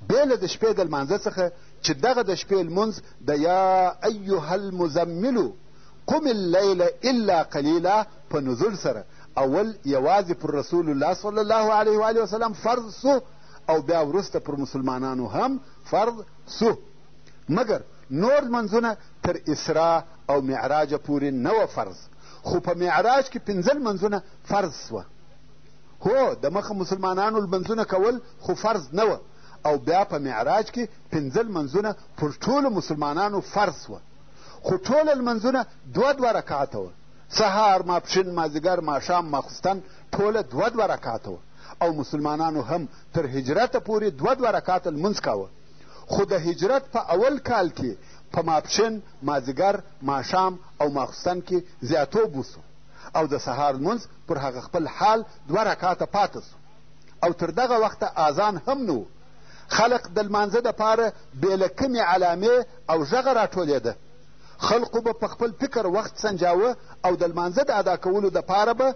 بېله د شپې د لمانځه څخه چې دغه د شپې لمونځ د یا ایها المزملو قم اللیل الا قلیلا په نزول سره اول یوازې پر رسول الله صلی الله علیه وآله وسلم فرض سو او بیا وروسته پر مسلمانانو هم فرض سو مګر نور لمنځونه تر اسرا او معراج پورې نه وه فرض خو په معراج کې پنځه لمنځونه فرض سوه هو د مخه مسلمانانو لمنځونه کول خو فرض نه وه او بیا په معراج کې پنځه لمنځونه پر ټولو مسلمانانو فرض سوه خو ټول لمنځونه دوه دوه رکعته وه سهار ماپښین مازیګر ماښام ماخوستن ټوله دوه دوه رکعته وه او مسلمانانو هم تر هجرته پورې دوه دوه رکعته لمونځ کاوه خو د هجرت په اول کال کې په ماپښین مازیګر ماښام او ماخوستن کې زیاتوب وسو او د سهار لمونځ پر هغه خپل حال دوه رکعته پاته سو او تر دغه وخته اذان هم نه خلق د لمانځه دپاره بې له کومې علامې او غږه راټولېده خلقو به په خپل فکر وخت سنجاوه او د لمانځه د ادا کولو دپاره به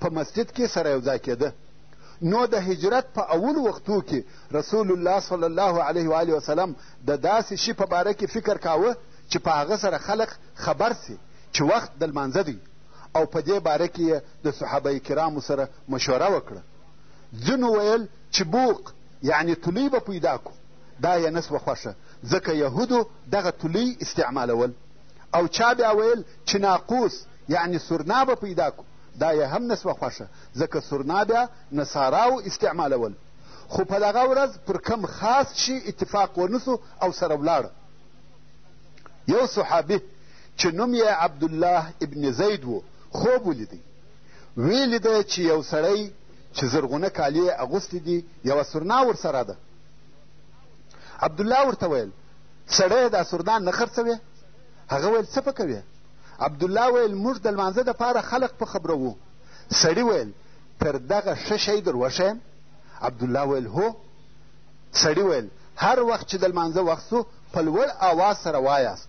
په مسجد کې سره یو ځای کېده نو د هجرت په اولو وختو کې رسول الله صلی الله علیه وآله وسلم د داسې شي په باره کې فکر کاوه چې په هغه سره خلق خبر سي چې وخت د لمانځه دی او په دې باره کې یې د صحابه کرامو سره مشوره وکړه ځینو ویل چې بوق یعنې تولۍ به پیدا کړو دا یې نه سوه خوښه ځکه یهودو دغه تولۍ استعمالول او چا بیا ویل چې ناقوس یعنې سرنا به پیدا کړو دا یې هم نه سوه خوښه ځکه سرنا بیا نصاراو استعمالول خو په دغه ورځ پر کم خاص شي اتفاق ونسو او سره ولاړ یو صحابي چې نوم یې عبدالله ابن زید و خوب ولیدی ویلي ده چې یو سړی چې زرغونه کالي یې اغوستي دي یوه سرنا ورسره ده عبدالله ورته ویل سړی دا سرنا نه خرڅوې هغه ویل څه په کوې عبدالله ویل موږ د لمانځه دپاره خلق په خبروو سړي ویل تر دغه ښه شی در وښیم عبدالله ویل هو سړي ویل هر وخت چې د لمانځه وخت سو په لوړ اواز سره وایاست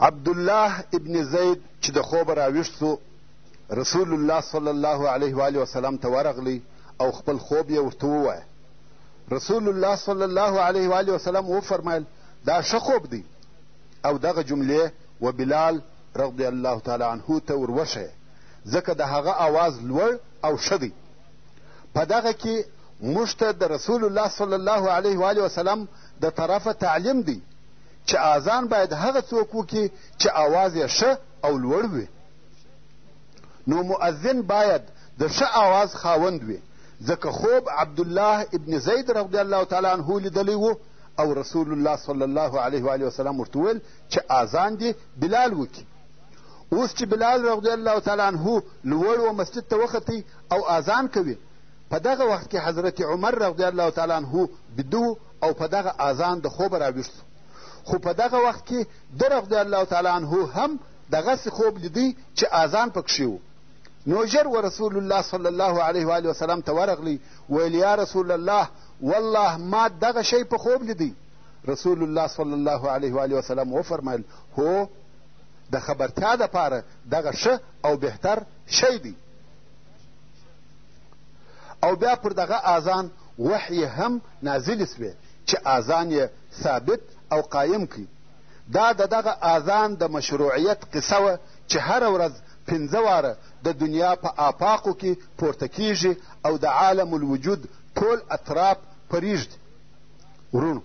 عبدالله ابن زید چې د خوبه راویښ سو رسول الله صلی الله علیه و آله وسلم ته ورغلی او خپل خوب یې ورته ووایه رسول الله صلی الله علیه و آله وسلم وفرمایل دا ښه خوب دی او دغه جملې و بلال رضی الله تعالی عنه ته وروښیه ځکه د هغه آواز لوړ او ښه دی په دغه کې موږ ته د رسول الله صلی الله علیه و آله وسلم د طرفه تعلیم دی چې اذان باید هغه څوک وکړي چې اواز یې ښه او لوړ وي نو مؤذن باید د ښه اواز خاوند وي ځکه خوب عبدالله ابن زید رضی الله تعالی عنه لیدلی و او رسول الله صلی الله علیه و وسلم ورته وویل چې اذان دې بلال وکړي اوس چې بلال رضی الله تعالی عنه لوړ و مسجد ته وختی او اذان کوي په دغه وخت کې حضرت عمر رضی الله تعالی عنه بدو او په دغه اذان د خوبه راویښ سو خو په دغه وخت کې ده رضی الله تعالی عنه هم دغسې خوب لیدی چې اذان پکښې و نو ژر و رسول الله صلی الله علیه و وسلم ته ورغلی ویل یا رسول الله والله ما دغه شی په خوب لیدی رسول الله صلی الله علیه و وسلم وفرمیل هو د خبرتیا دپاره دغه ښه او بهتر شی دی او بیا پر دغه اذان وحی هم نازلې سوې چې اذان یې ثابت او قایم کړي دا د دغه اذان د مشروعیت قصه وه چې هره ورځ پنځه واره د دنیا په آفاقو کې پورته کیږي او د عالم الوجود ټول اطراف پریږدي وروڼو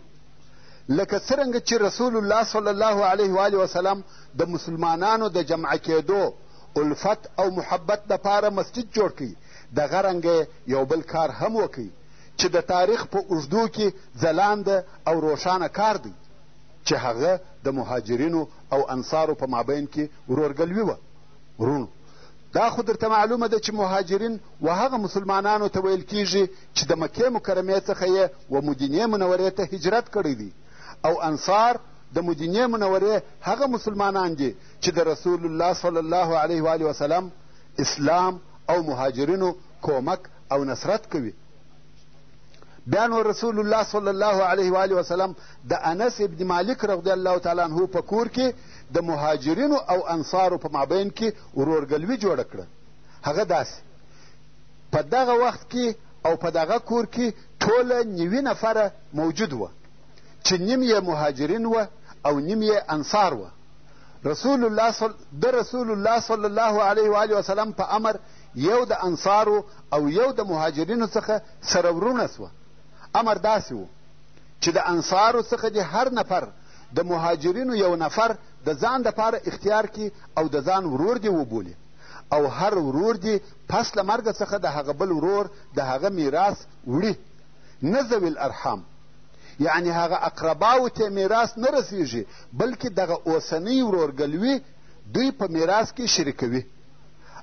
لکه څرنګه چې رسول الله صلی الله علیه و وسلم د مسلمانانو د جمع کېدو الفت او محبت دپاره مسجد جوړ کړئ، دغه رنګه یو بل کار هم وکړئ چې د تاریخ په اوږدو کې ځلانده او روښانه کار دی چې هغه د مهاجرینو او انصارو په مابین کې ورورګلوي وه. وروڼو! دا خو درته معلومه ده چې مهاجرین و هغه مسلمانانو ته ویل کېږي چې د مکې مکرمې څخه یې و مدینې منورې ته هجرت کړی دی او انصار د مدینې منورې هغه مسلمانان دي چې د رسول الله صلی الله علیه و آله وسلم اسلام او مهاجرینو کومک او نصرت کوي بیا نو رسول الله صلی الله علیه و آله وسلم د انس ابن مالک رضی الله تعالی عنه په کور کې د مهاجرینو او انصارو په مابین کې ورورګلوي جوړه کړه هغه داسې په دغه وخت کې او په دغه کور کې ټوله نوي نفره موجود وه چې نیم یې مهاجرین وه او نیم یې انصار وه رسول الله صل... د رسول الله صلی الله علیه و آله وسلم په امر یو د انصارو او یو د مهاجرینو څخه سره ورونه سوه امر داسې و چې د انصارو څخه دې هر نفر د مهاجرینو یو نفر د ځان دپاره اختیار کړي او د ځان ورور دې وبولي او هر ورور دې پس له مرګ څخه د هغه بل ورور د هغه میراث وړي نه ذوي الارحام یعنې هغه اقرباو ته میراث نه رسیږي بلکې دغه اوسنۍ ورورګلوي دوی په میراث کې شریکوي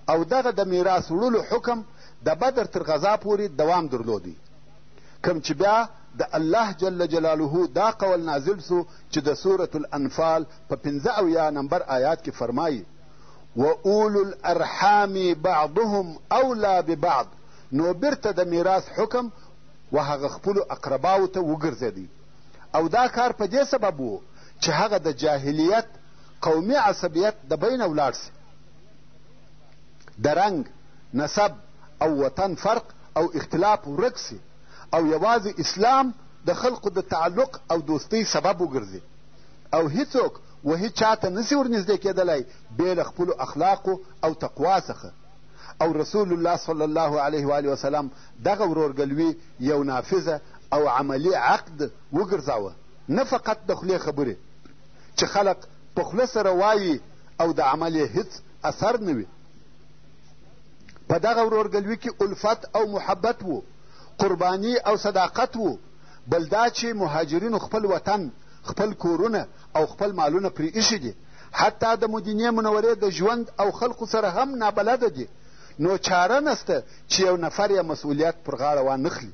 او دغه د میراث وړلو حکم د بدر تر غذا پورې دوام درلودی کوم چې بیا د الله جل جلاله دا قول نازل سو چې د سورة الانفال په پنځه اویا نمبر آیات کې فرمایي و اولو الارحام بعضهم اولا ببعض نو بیرته د میراث حکم و هغه خپلو اقرباوو ته وګرځېدی او دا کار په دې سبب و چې هغه د جاهلیت قومي عصبیت د بینه ولاړ سي د رنګ نسب او وطن فرق او اختلاف ورک سي او یوازې اسلام د خلقو د تعلق او دوستۍ سبب وګرځي او هیڅوک و هیچا ته نسي ورنږدې کېدلی بې له خپلو اخلاقو او تقوا څخه او رسول الله صلی الله علیه و آله وسلم دغه ورورګلوي یو نافذه او عملي عقد وګرځاوه نه فقط د خولې خبرې چې خلق په خوله سره وایي او د عمل یې هیڅ اثر نه وي په دغه ورورګلوي کې الفت او محبت و قرباني او صداقت و بل دا چې مهاجرینو خپل وطن خپل کورونه او خپل مالونه پرې ایښي دي حتی د مدینې منورې د ژوند او خلقو سره هم نابلده دي نو چاره نسته چې یو نفر یا مسؤلیت پر غاړه وانخلي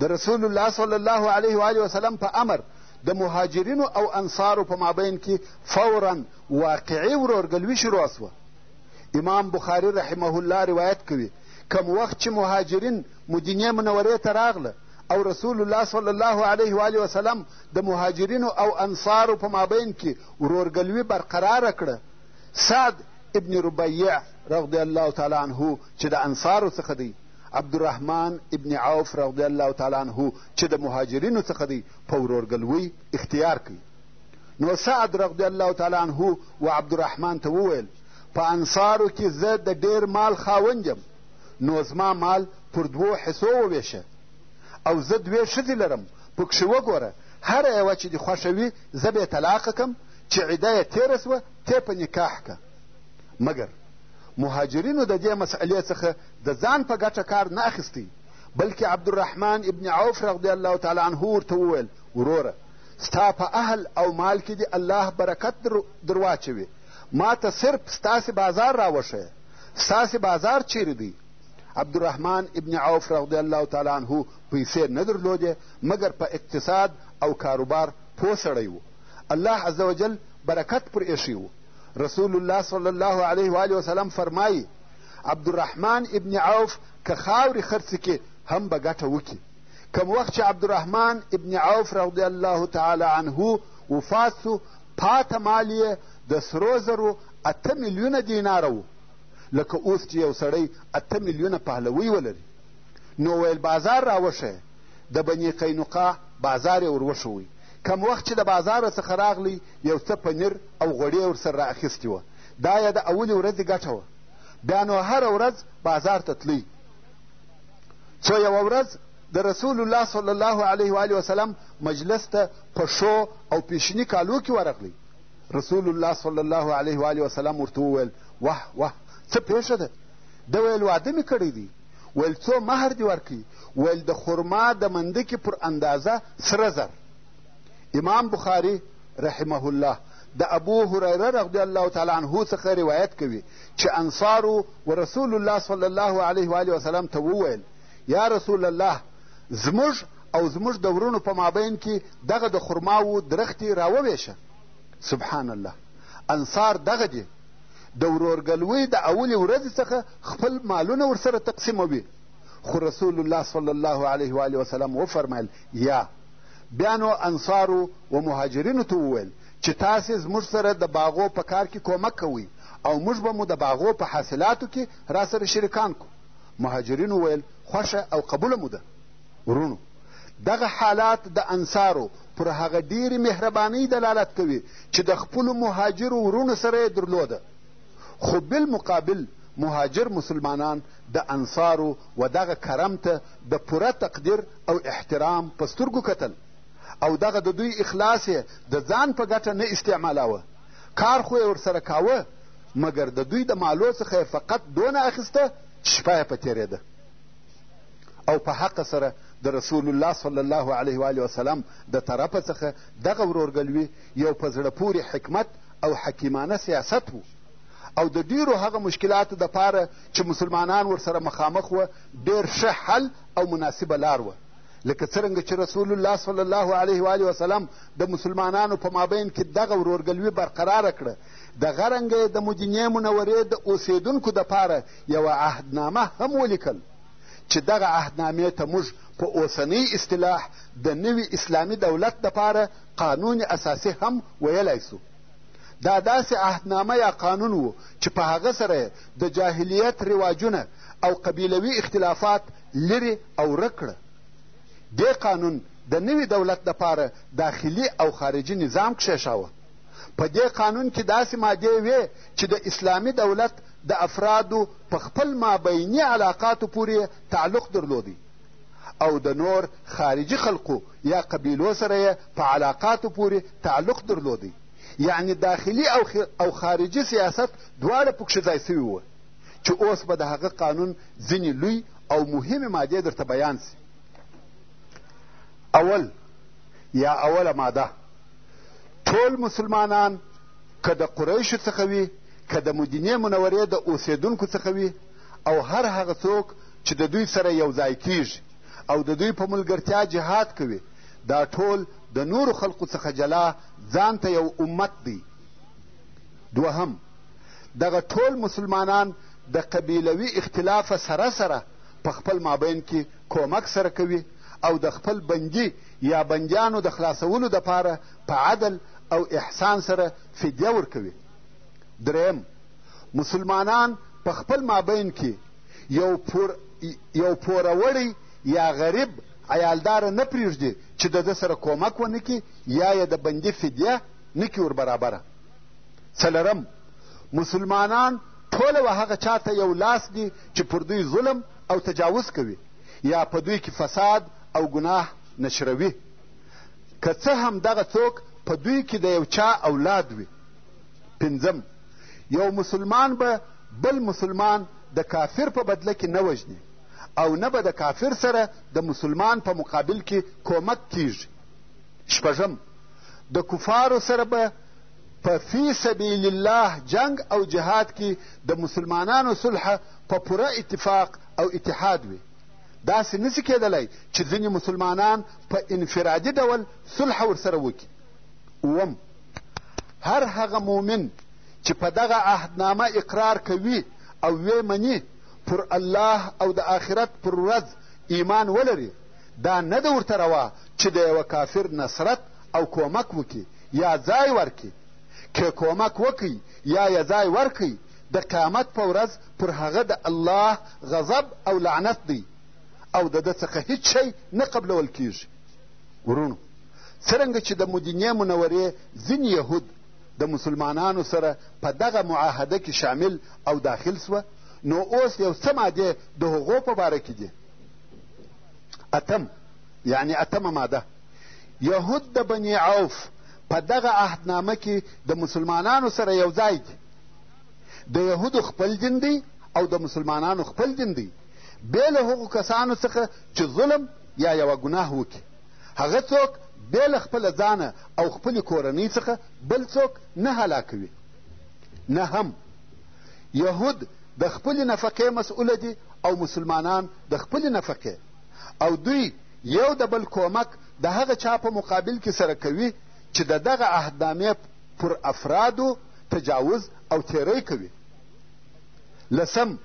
د رسول الله صلی الله علیه و وسلم په امر د مهاجرینو او انصارو په مابین کې فورا واقعي ورورګلوي شروع سوه امام بخاري رحمه الله روایت کوي کم وخت چې مهاجرین مدینې منورې ته راغله او رسول الله صلی الله علیه و وسلم د مهاجرینو او انصارو په مابین کې ورورګلوي برقراره کړه سعد ابن ربیع رضی الله تعالی عنه چې د انصارو څخه دی عبدالرحمن ابن عوف رضی الله تعالی عنه چې د مهاجرینو څخه دی په ورورګلوۍ اختیار کوي نو سعد رضی الله تعالی عنه و عبدالرحمن ته وویل په انصارو کې زه د ډېر مال خاوند یم نو زما مال پر دوو حصو وویشه او زه دوې ښځې لرم پکښې وګوره هره یوه چې دې خوښه وي زه به یې طلاقه کړم چې عده یې تېره شوه ته په نکاح که مګر مهاجرینو د دې مسئلې څخه د ځان په ګټه کار نه اخیستی بلکې عبدالرحمن ابن عوف رضی الله تعالی عنه ورته وویل وروره ستا په اهل او مال کې دې الله برکت درواچوي ما ته صرف ستاسې بازار راوښیه ستاسې بازار چیرې دی عبدالرحمن ابن عوف رضی الله تعالی عنه پیسې نه درلودې مګر په اقتصاد او کاروبار پوه سړی و الله عز وجل برکت پر ایښی و رسول الله صلی الله علیه و آله وسلم فرمایي عبدالرحمن ابن عوف که خاورې خرڅې کړي هم به ګټه وکړي کم وخت چې عبدالرحمن ابن عوف رضی الله تعالی عنه وفات سو پاته مال یې د سرو زرو اته میلیونه دیناره و لکه اوس چې یو سړی اته میلیونه پهلوۍ ولري نو ویل بازار راوښیه د بني قینقاع بازار یې ور وښوی کم وخت چې د بازاره څخه راغلی یو څه پنیر او غوړې یې ورسره را اخیستې وه دا یې د اولې ورځې ګټه وه بیا نو هره ورځ بازار ته تلی څو یوه ورځ د رسول الله صلی الله علیه و وسلم مجلس ته په ښو او پیشني کالو کې ورغلی رسول الله صلی الله علیه و آله وسلم ورته وویل وه وه څه پېښه ده ده ویل واده مې کړی دی ویل څو مهر دې ورکړي ویل د خرما د مندکې پر اندازه سره زر امام بخاري رحمه الله د ابو هریره رضی الله تعالی عنه څخه روایت کوي چې انصارو و رسول الله صلی الله علیه و وسلم ته وویل یا رسول الله زموږ او زموږ د ورونو په مابین کې دغه د خرماوو درختې راوویشه سبحان الله انصار دغه دي د ورورګلوۍ د اولې ورځې څخه خپل مالونه ورسره تقسیموي خو رسول الله صلی الله علیه و آله وسلم وفرمیل یا بیا نو انصارو و مهاجرینو ته وویل چې تاسې زموږ سره د باغو په کار کې کومک کوئ او موږ به مو د باغو په حاصلاتو کې راسره شریکان کو مهاجرینو ویل خوښه او قبوله مو ده وروڼو دغه حالات د انصارو پر هغه ډېرې مهربانۍ دلالت کوي چې د خپلو مهاجرو وروڼو سره یې درلوده خو بالمقابل مهاجر مسلمانان د انصارو و دغه کرم ته د پوره تقدیر او احترام په سترګو کتل او دغه د دوی اخلاص یې د ځان په ګټه نه استعمالاوه کار خو یې ورسره کاوه مګر د دوی د مالو څخه یې فقط دونه اخیسته چې شپه یې په تېرېده او په حق سره د رسول الله صلی الله علیه و وسلم د طرفه څخه دغه ورورګلوي یو په زړه پورې حکمت او حکیمانه سیاست و او د ډیرو هغه مشکلاتو دپاره چې مسلمانان ورسره مخامخ وه ډیر ښه حل او مناسبه لار وه لکه څرنګه چې رسول الله صلی الله علیه و وسلم د مسلمانانو په مابین کې دغه ورورګلوي برقراره کړه دغه رنګه یې د مدینې منورې د اوسېدونکو دپاره یوه عهدنامه هم ولیکل چې دغه عهدنامې ته موږ په اوسنۍ اصطلاح د نوي اسلامي دولت دپاره قانون اساسي هم ویلی سو دا داسې عهدنامه یا قانون و چې په هغه سره د جاهلیت رواجونه او قبیلوي اختلافات لرې او ورک کړه دې قانون د نوي دولت دپاره داخلي او خارجي نظام کښېښاوه په دې قانون کې داسې مادې وې چې د اسلامي دولت د افرادو په خپل مابیني علاقاتو پورې تعلق درلود او د نور خارجي خلقو یا قبیلو سره یې په علاقاتو پورې تعلق درلود یعنی داخلي او, او خارجي سیاست دواړه پکښې ځای سوي وه چې اوس به د هغه قانون ځینې لوی او مهمې مادې درته بیان سي اول یا اوله ماده ټول مسلمانان که د قریشو څخه وي که د مدینې منورې د اوسېدونکو څخه وي او هر هغه څوک چې د دوی سره یو ځای کیږي او د دوی په ملګرتیا جهاد کوي دا ټول د نورو خلقو څخه جلا ځان ته یو امت دی دوهم دغه ټول مسلمانان د قبیلوي اختلافه سره سره په خپل مابین کې کومک سره کوي او د خپل بندي یا بندیانو د خلاصولو دپاره په عدل او احسان سره فدیه ورکوي دریم مسلمانان په خپل مابین کې یو پور یو پوروړی یا غریب عیالداره نه پرېږدي چې د ده سره کومک ونه کړي یا یې د بندي فدیه نه کړي وربرابره څلرم مسلمانان ټوله و هغه چا ته یو لاس دي چې پر دوی ظلم او تجاوز کوي یا په دوی کې فساد او ګناه نشروي که څه هم دغه څوک په دوی کې د یو چا اولاد وي پنځم یو مسلمان به بل مسلمان د کافر په بدله کې نه وژني او نه به د کافر سره د مسلمان په مقابل کې کومک کیږي شپږم د کفارو سره به په فی سبیل الله جنگ او جهاد کې د مسلمانانو صلح په پوره اتفاق او اتحاد وي داسې نه شي کېدلی چې ځینې مسلمانان په انفرادي ډول صلح ورسره وکړي اووم هر هغه مؤمن چې په دغه عهدنامه اقرار کوي او ویې مني پر الله او د آخرت پر ورځ ایمان ولري دا نه ده ورته روا چې د یوه کافر نصرت او کومک وکړي یا ځای ورکړي که کومک وکړي یا یې ځای ورکړي د قیامت په ورځ پر هغه د الله غضب او لعنت دی او د ده څخه هیڅ شی نه قبلول کیږي ورونو څرنګه چې د مدینې منورې ځینې یهود د مسلمانانو سره په دغه معاهده کې شامل او داخل سوه نو اوس یو څه مادې د هغو په باره کې دي اتم یعنی اتمه ماده یهود د بني عوف په دغه عهدنامه کې د مسلمانانو سره یو ځای دي د یهودو خپل دین دی او د مسلمانانو خپل دین دی بې له هغو کسانو څخه چې ظلم یا یوه ګناه وکړي هغه څوک بې له خپله ځانه او خپلې کورنۍ څخه بل څوک نه هلاکوي نه هم یهود د خپلې نفقې مسؤله دي او مسلمانان د خپلې نفقې او دوی یو د بل کومک د هغه چا په مقابل کې سره کوي چې د دغه عهدنامې پر افرادو تجاوز او تېری کوي لسم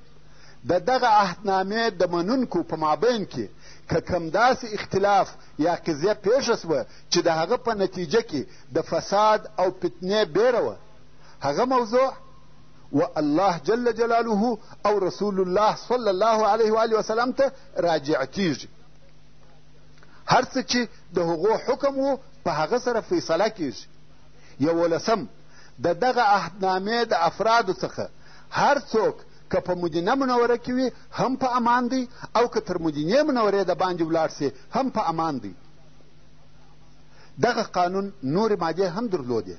د دغه عهدنامې د منونکو په مابین کې که کم داسې اختلاف یا قضیه پېښه شوه چې د هغه په نتیجه کې د فساد او فتنې بیره وه هغه موضوع و الله جل جلاله او رسول الله صلی الله علیه و وسلم ته راجع کیږي هر څه چې د هغو حکم وو په هغه سره فیصله کېږي یولسم د دغه عهدنامې د افرادو څخه هر څوک که په مدینه منوره کې وي هم په امان دی او که تر مدینې منورې د باندې ولاړ سي هم په امان دی دغه قانون نورې مادې هم درلودې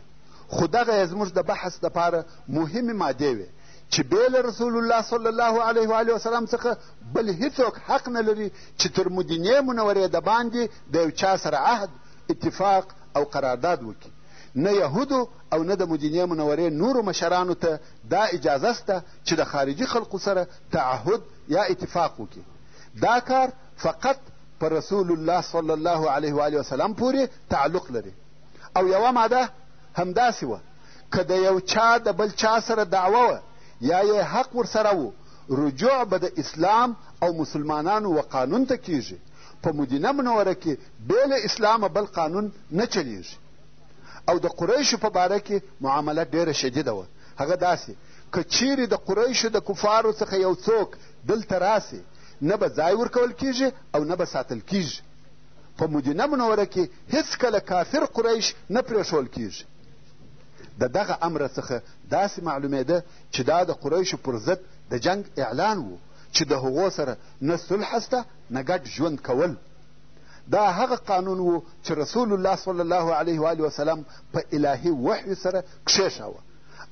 خو دغه یې زموږ د بحث دپاره مهمې مادې وې چې بې له رسول الله صلی الله علیه و وسلم څخه بل هیڅوک حق نه لري چې تر مدینې منورې د باندې د یو چا سره عهد اتفاق او قرارداد وکړي نه یهودو او نه د مدینې منورې نورو مشرانو ته دا اجازه سته چې د خارجي خلقو سره تعهد یا اتفاق وکړي دا کار فقط پر رسول الله صلی الله علیه و وسلم پورې تعلق لري او یوه ماده همداسې وه که د یو چا د بل چا سره دعوه وه یا یې حق ورسره و رجوع به د اسلام او مسلمانانو و قانون ته کېږي په مدینه منوره کې بې له اسلامه بل قانون نه چلېږي او د قریشو په باره کې معامله ډېره شدیده وه هغه داسې که چیرې د قریشو د کفارو څخه یو څوک دلته راسي نه به ځای ورکول کیږي او نه به ساتل کیږي په مدینه منوره کې هیڅکله کافر قریش نه پرېښول کیږي د دغه امر څخه داسې معلومېده چې دا د قریشو پر ضد د جنګ اعلان و چې د هغو سره نه صلح سته نه ګډ ژوند کول دا هغه قانون و چې رسول الله صلی الله علیه و آله وسلم په الهي وحي سره کښېښاوه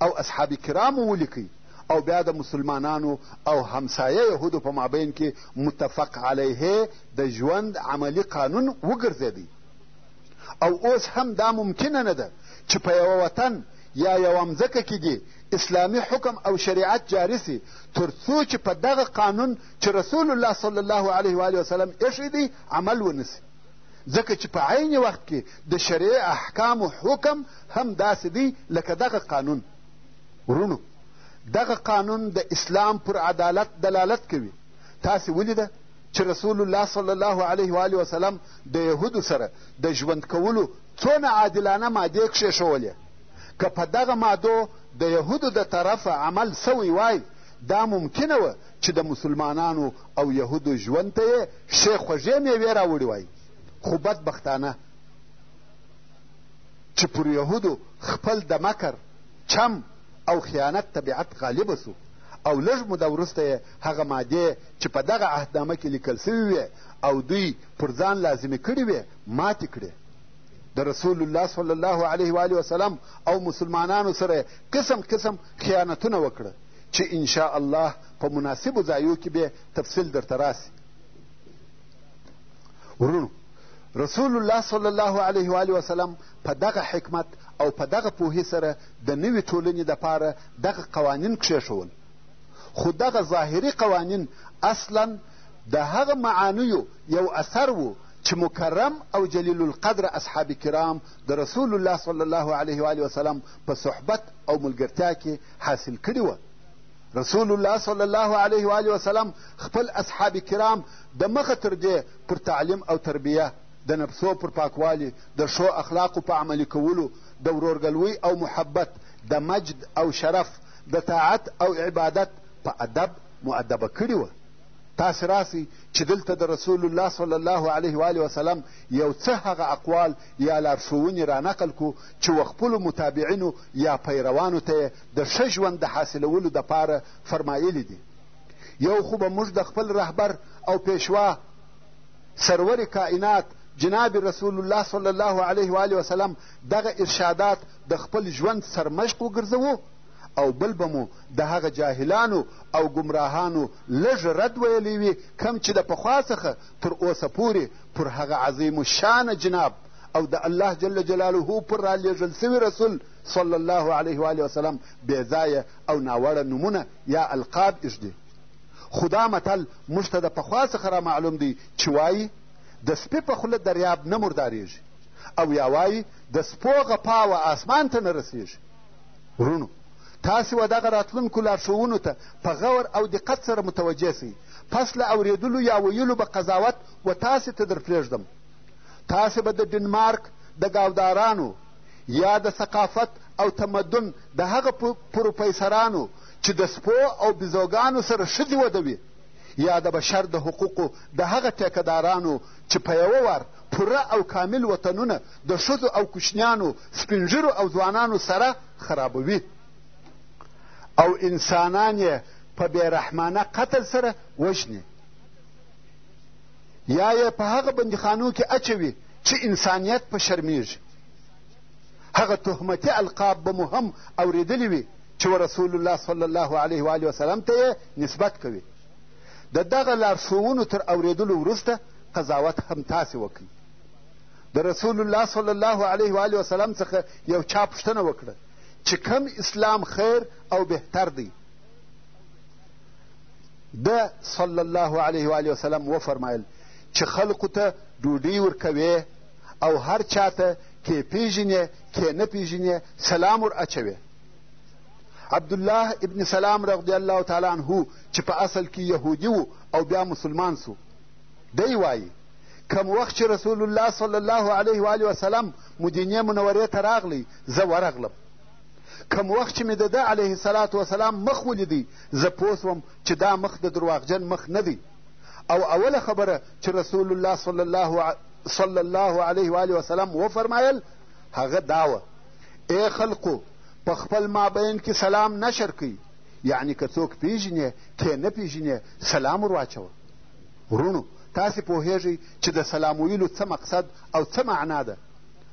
او اصحاب کرامو ولیکئ او بیا د مسلمانانو او همسایه یهودو په مابین کې متفق علیه د ژوند عملی قانون وګرځېدی او اوس هم دا ممکنه نه ده چې په یوه وطن یا یوه مځکه کې دې اسلامي حکم او شریعت جاري شي تر څو چې په دغه قانون چې رسول الله صلی الله علیه و آله وسلم ایښی دی عمل ونه شي ځکه چې په عین وخت کې د شرعي احکامو حکم هم داسې دی لکه دغه قانون ورونو دغه قانون د اسلام پر عدالت دلالت کوي تاسې ولیده چې رسول الله صلی الله علیه و وسلم د یهودو سره د ژوند کولو څونه عادلانه مادې کښېښولې که په دغه مادو د یهودو د طرفه عمل سوی وای دا ممکنه وه چې د مسلمانانو او یهودو ژوند ته یې ښې خوږې میوې راوړي وای خو بدبختانه چې پر یهودو خپل د مکر چم او خیانت طبیعت غالبه سو او لږ موده وروسته یې هغه مادې چې په دغه عهدنامه کې لیکل سوي وې او دوی پر ځان لازمې کړي وې ماتې کړې د رسول الله صلی الله علیه و وسلم او مسلمانانو سره قسم قسم خیانتونه وکړه چې ان شاء الله په مناسبو ځایو کې به تفصیل درته راسي ورونو رسول الله صلی الله علیه و وسلم په دغه حکمت او په دغه پوهې سره د نوې ټولنې دپاره دغه قوانین کښېښول خو دغه ظاهري قوانین اصلا د هغه معانیو یو اثر و چې مکرم او جلیل القدر اصحاب کرام د رسول الله صلی الله علیه و وسلم په صحبت او ملګرتیا کې حاصل کړي وه رسول الله صلی الله علیه و آله وسلم خپل اصحاب کرام د مخه تر دې پر تعلیم او تربیه د نفسو پر پاکوالي د ښو اخلاقو په عملي کولو د ورورګلوۍ او محبت د مجد او شرف د طاعت او عبادت په ادب مؤدبه کړي وه تاسې راسئ چې دلته د رسول الله صلی الله علیه و آله وسلم یو څه هغه اقوال یا لارښوونې رانقل کړو چې و خپلو متابعینو یا پیروانو ته یې د ښه ژوند د حاصلولو دپاره فرمایلي دي یو خو به موږ د خپل رهبر او پیشوا سرور کائنات جناب رسول الله صلی الله علیه و آله وسلم دغه ارشادات د خپل ژوند سرمشق وګرځوو او بل به مو د هغه جاهلانو او ګمراهانو لږ رد ویلی وي کوم چې د پخوا څخه تر اوسه پورې پر هغه عظیم الشانه جناب او د الله جل جلاله پر رالیږل سوي رسول صلی الله علیه و وسلم بېځایه او ناوړه نومونه یا القاب ایږدي خو دا متل موږ ته د پخوا څخه را معلوم دی چې وایي د سپي په خوله دریاب نه مردارېږي او یا وایي د سپو غپاوه آسمان ته نه رسېږي وروڼو تاسې و دغه راتلونکو لارښوونو ته په غور او دقت سره متوجه شئ پس له اورېدلو یا ویلو به قضاوت و تاسې ته در پرېږدم تاسې به د ډنمارک د ګاودارانو یا د ثقافت او تمدن د هغه پروفیسرانو چې د سپو او بیزوګانو سره ښځې ودوي یا د بشر د حقوقو د هغه ټیکهدارانو چې په یوه وار پوره او کامل وطنونه د ښځو او کوچنیانو سپینږیرو او ځوانانو سره خرابوي او انسانان یې په بېرحمانه قتل سره وژني یا یې په هغه بندیخانو کې اچوي چې انسانیت په شرمیږي هغه تهمتي القاب به مو هم اورېدلي وي چې رسول الله صلی الله علیه و وسلم ته یې نسبت کوي د دغه لارښوونو تر اورېدلو وروسته قضاوت هم تاسې وکړئ د رسول الله صلی الله علیه و علیه وسلم څخه یو چا پوښتنه وکړه چې کم اسلام خیر او بهتر دی ده صلی الله علیه و علیه وسلم وفرمایل چې خلقو ته ډوډۍ ورکوې او هر چاته کې پیژنې کې نه پیژنې سلام ور اچوې عبدالله ابن سلام رضی الله تعالی عنه چې په اصل کې یهودي و او بیا مسلمان سو دی وایي کم وخت چې رسول الله صلی الله علیه و وسلم مدینې منورې ته راغلی زه ورغلم کم وخت چې مې د ده علیه صلات وسلام مخ ولیدی زه پوه سوم چې دا مخ د درواغجن مخ نه دی او اوله خبره چې رسول الله صلی الله صلی الله علیه و وسلم وفرمایل هغه دا وه، اې خلقو! په خپل مابین کې سلام نشر کړئ، یعنې که څوک پېژنې که نه پېژنې سلام ور واچوه. وروڼو! تاسې پوهېږئ چې د سلام ویلو څه مقصد او څه معنا ده؟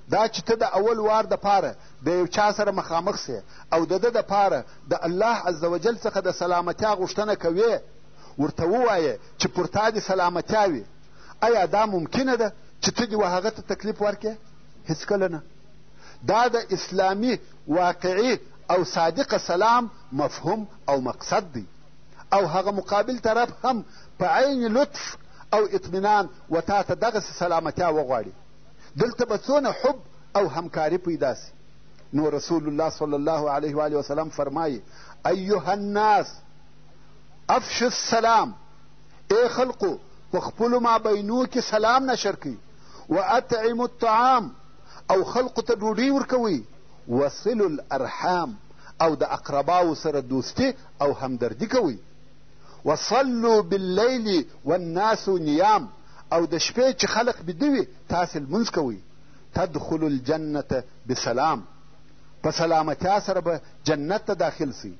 دا چې ته د اول وار دپاره د یو چا سره مخامخ سې او د ده دپاره د الله عز وجل څخه د سلامتیا غوښتنه کوې ورته ووایه چې پر تا دې سلامتیا وي ایا دا ممکنه ده چې ته دې و هغه ته تکلیف ورکړې هېڅکله نه دا د اسلامي واقعي او صادق سلام مفهوم او مقصد دی او هغه مقابل طرف هم په عین لطف او اطمینان و تا ته دغسې سلامتیا وغواړي دلته به څونه حب او همکاري پیدا سي نو رسول الله صلی الله علیه و وسلم فرمایي ایها الناس افش السلام ای خلقو په خپلو مابینو کې سلام نشر کړئ واطعموا الطعام او خلقو ته ډوډۍ ورکوئ وصلوا الارحام او د اقرباو سره دوستي او همدردي کوئ وصلوا باللیل والناس نیام او د شپې چې خلق بیده وي تاسې لمونځ کوئ تدخلوا الجنة بسلام په سلامتیا سره به جنت ته داخل سئ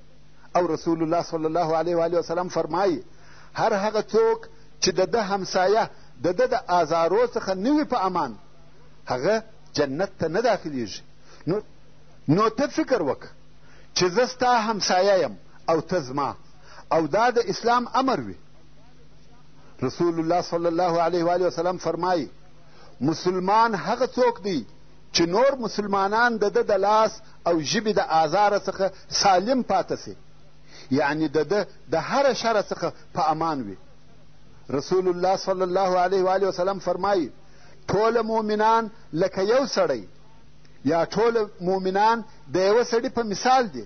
او رسول الله صلی الله علیه و آله وسلم فرمایي هر هغه څوک چې د ده همسایه د ده د آزارو څخه نه وي په امان هغه جنت ته نه داخلیږي نو نو ته فکر وکړه چې زه ستا همسایه یم او ته زما او دا د اسلام امر وي رسول الله صلی الله علیه و وسلم فرمایي مسلمان هغه څوک دی چې نور مسلمانان د ده د لاس او ژبې د آزاره څخه سالم پاته سي یعنې د ده د هره شر څخه په امان وي رسول الله صلی الله علیه و آله وسلم فرمایي ټوله مؤمنان لکه یو سړی یا ټوله مؤمنان د یوه سړي په مثال دي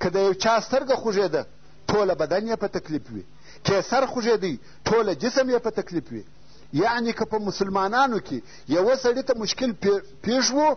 که د یو چا سترګه خوږېده ټوله بدن یې په تکلیف وي که سر خوږېدی ټوله جسم یې په تکلیف وي یعنې که په مسلمانانو کې یوه سړي ته مشکل پېښ و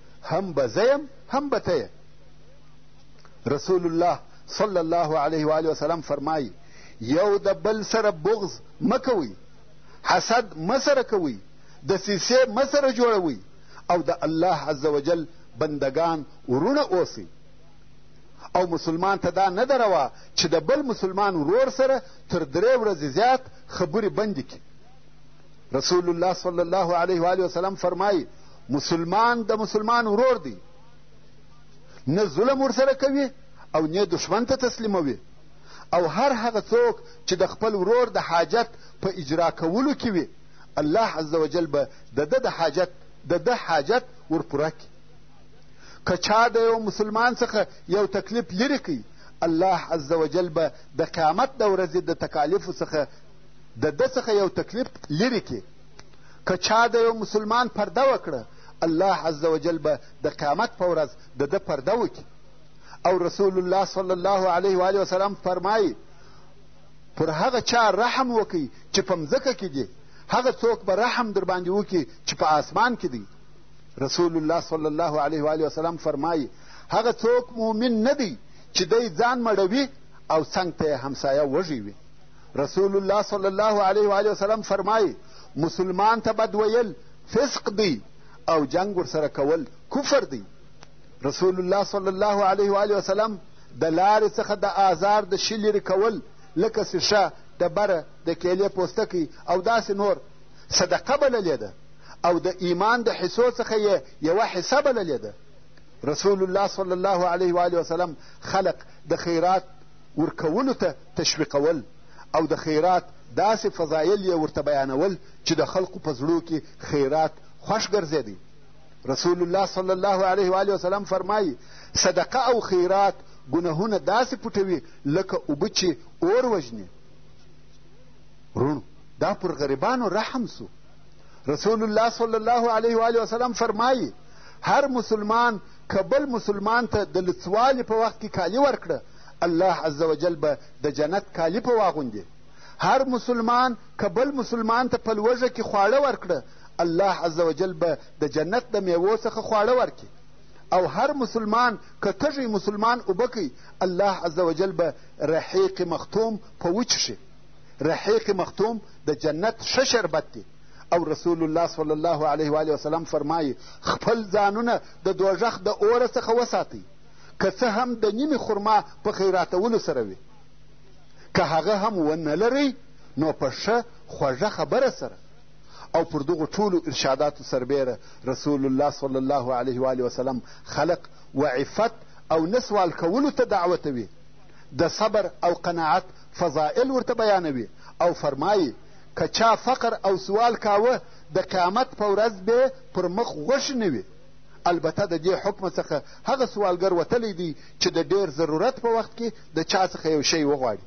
هم به زه یم هم به ته رسول الله صلی الله علیه و وسلم فرمایي یو د بل سره بغض مه کوئ حسد مه سره کوئ دسیسې مه سره جوړوئ او د الله عز وجل بندگان ورونه اوسئ او مسلمان ته دا نه ده روا چې د بل مسلمان ورور سره تر درې ورځې زیات خبرې بندې کړي رسول الله صلی الله علیه و وسلم فرمایي مسلمان د مسلمان ورور دی نه ظلم ورسره کوي او نه دښمن ته تسلیموي او هر هغه څوک چې د خپل ورور د حاجت په اجرا کولو کې وي الله عز وجل به د ده د حاجت د ده حاجت ورپوره کړي که چا د یو مسلمان څخه یو تکلیف لرې کوي الله عز وجل به د قیامت د ورځې د تکالیفو څخه د ده څخه یو تکلیف لرې کړي که چا د یو مسلمان پرده وکړه الله عز وجل به د قیامت په ورځ د ده پرده وکړي او رسول الله صلی الله علیه و علیه وسلم فرمایي پر هغه چا رحم وکړي چې په مځکه کې دي هغه څوک به رحم در باندې وکړي چې په آسمان کې دی رسول الله صلی الله علیه و علیه وسلم فرمایي هغه څوک مؤمن نه دی چې دی ځان مړوي او څنګ ته یې همسایه وږی وي رسول الله صلی الله علیه و آله وسلم فرمایي مسلمان ته بد ویل فسق دی او جنګ ورسره کول کفر دی رسول الله صلی الله علیه و آله وسلم د لارې څخه د آزار د شي لرې کول لکه سیشه ډبره د کیلې پوستکی او داسې نور صدقه بللې ده او د ایمان د حصو څخه یې یوه حصه بللې ده رسول الله صلی الله علیه و آله وسلم خلق د خیرات ورکولو ته تشویقول او د خیرات داسې فضایل یې ورته بیانول چې د خلقو په زړو کې خیرات خوښ ګرځېدی رسول الله صلی الله علیه و آله وسلم فرمایي صدقه او خیرات ګناهونه داسې پټوي لکه اوبه چې اور وژني وروڼو دا پر غریبانو رحم سو رسول الله صلی الله علیه و آله وسلم فرمایي هر مسلمان که بل مسلمان ته د لڅوالي په وخت کې کالي ورکړه الله عز وجل به د جنت کالي په واغوندي هر مسلمان که بل مسلمان ته په لوږه کې خواړه ورکړه الله عز وجل به د جنت د میوو څخه خواړه ورکړي او هر مسلمان که تږی مسلمان اوبه کوي الله عز وجل به رحیق مختوم په وچښي رحیق مختوم د جنت ښه شربت دی او رسول الله صلی الله علیه و وسلم فرمایي خپل ځانونه د دوژخ د اوره څخه وساتئ که څه هم د نیمې خرما په خیراتولو سره وي که هغه هم ونه لرئ نو په ښه خوږه خبره سره او پر دغو ټولو ارشاداتو سربیره رسول الله صلی الله علیه و وسلم خلق و عفت او نه سوال کولو ته دعوتوي د صبر او قناعت فضائل ورته بیانوي او فرمایي که چا فقر او سوال کاوه د قیامت په ورځ به پر مخ غوښې نه وي البته د دې حکمه څخه هغه سوالګر وتلی دی چې د ډېر ضرورت په وخت کې د چا څخه یو شی وغواړي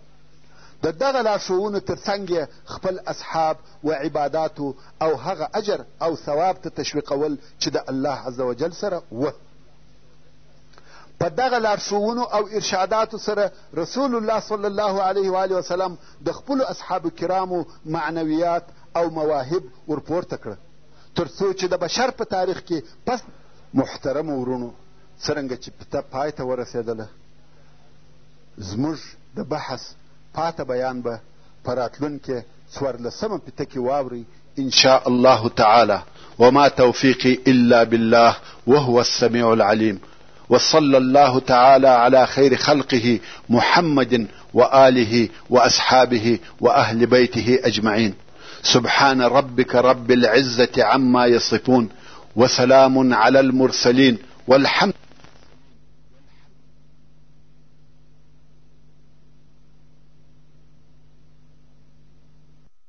د دغه لارښوونو تر څنګ یې خپل اصحاب و عباداتو او هغه اجر او ثواب ته تشویقول چې د الله عز وجل سره وه په دغه لارښوونو او ارشاداتو سره رسول الله صلی الله علیه وآله وسلم د خپلو اصحابو کرامو معنویات او مواهب ورپورته کړه تر څو چې د بشر په تاریخ کې پس محترمو ورونو څرنګه چې پته پای ته ورسېدله زموږ د بحث پاته بیان به په راتلونکې څوارلسمه پته کې واورئ ان شاء الله تعالى وما توفيقي الا بالله وهو السميع العليم وصلى الله تعالى على خير خلقه محمد واله واصحابه واهل بيته اجمعين سبحان ربك رب العزه عما يصفون وسلام على المرسلين والحمد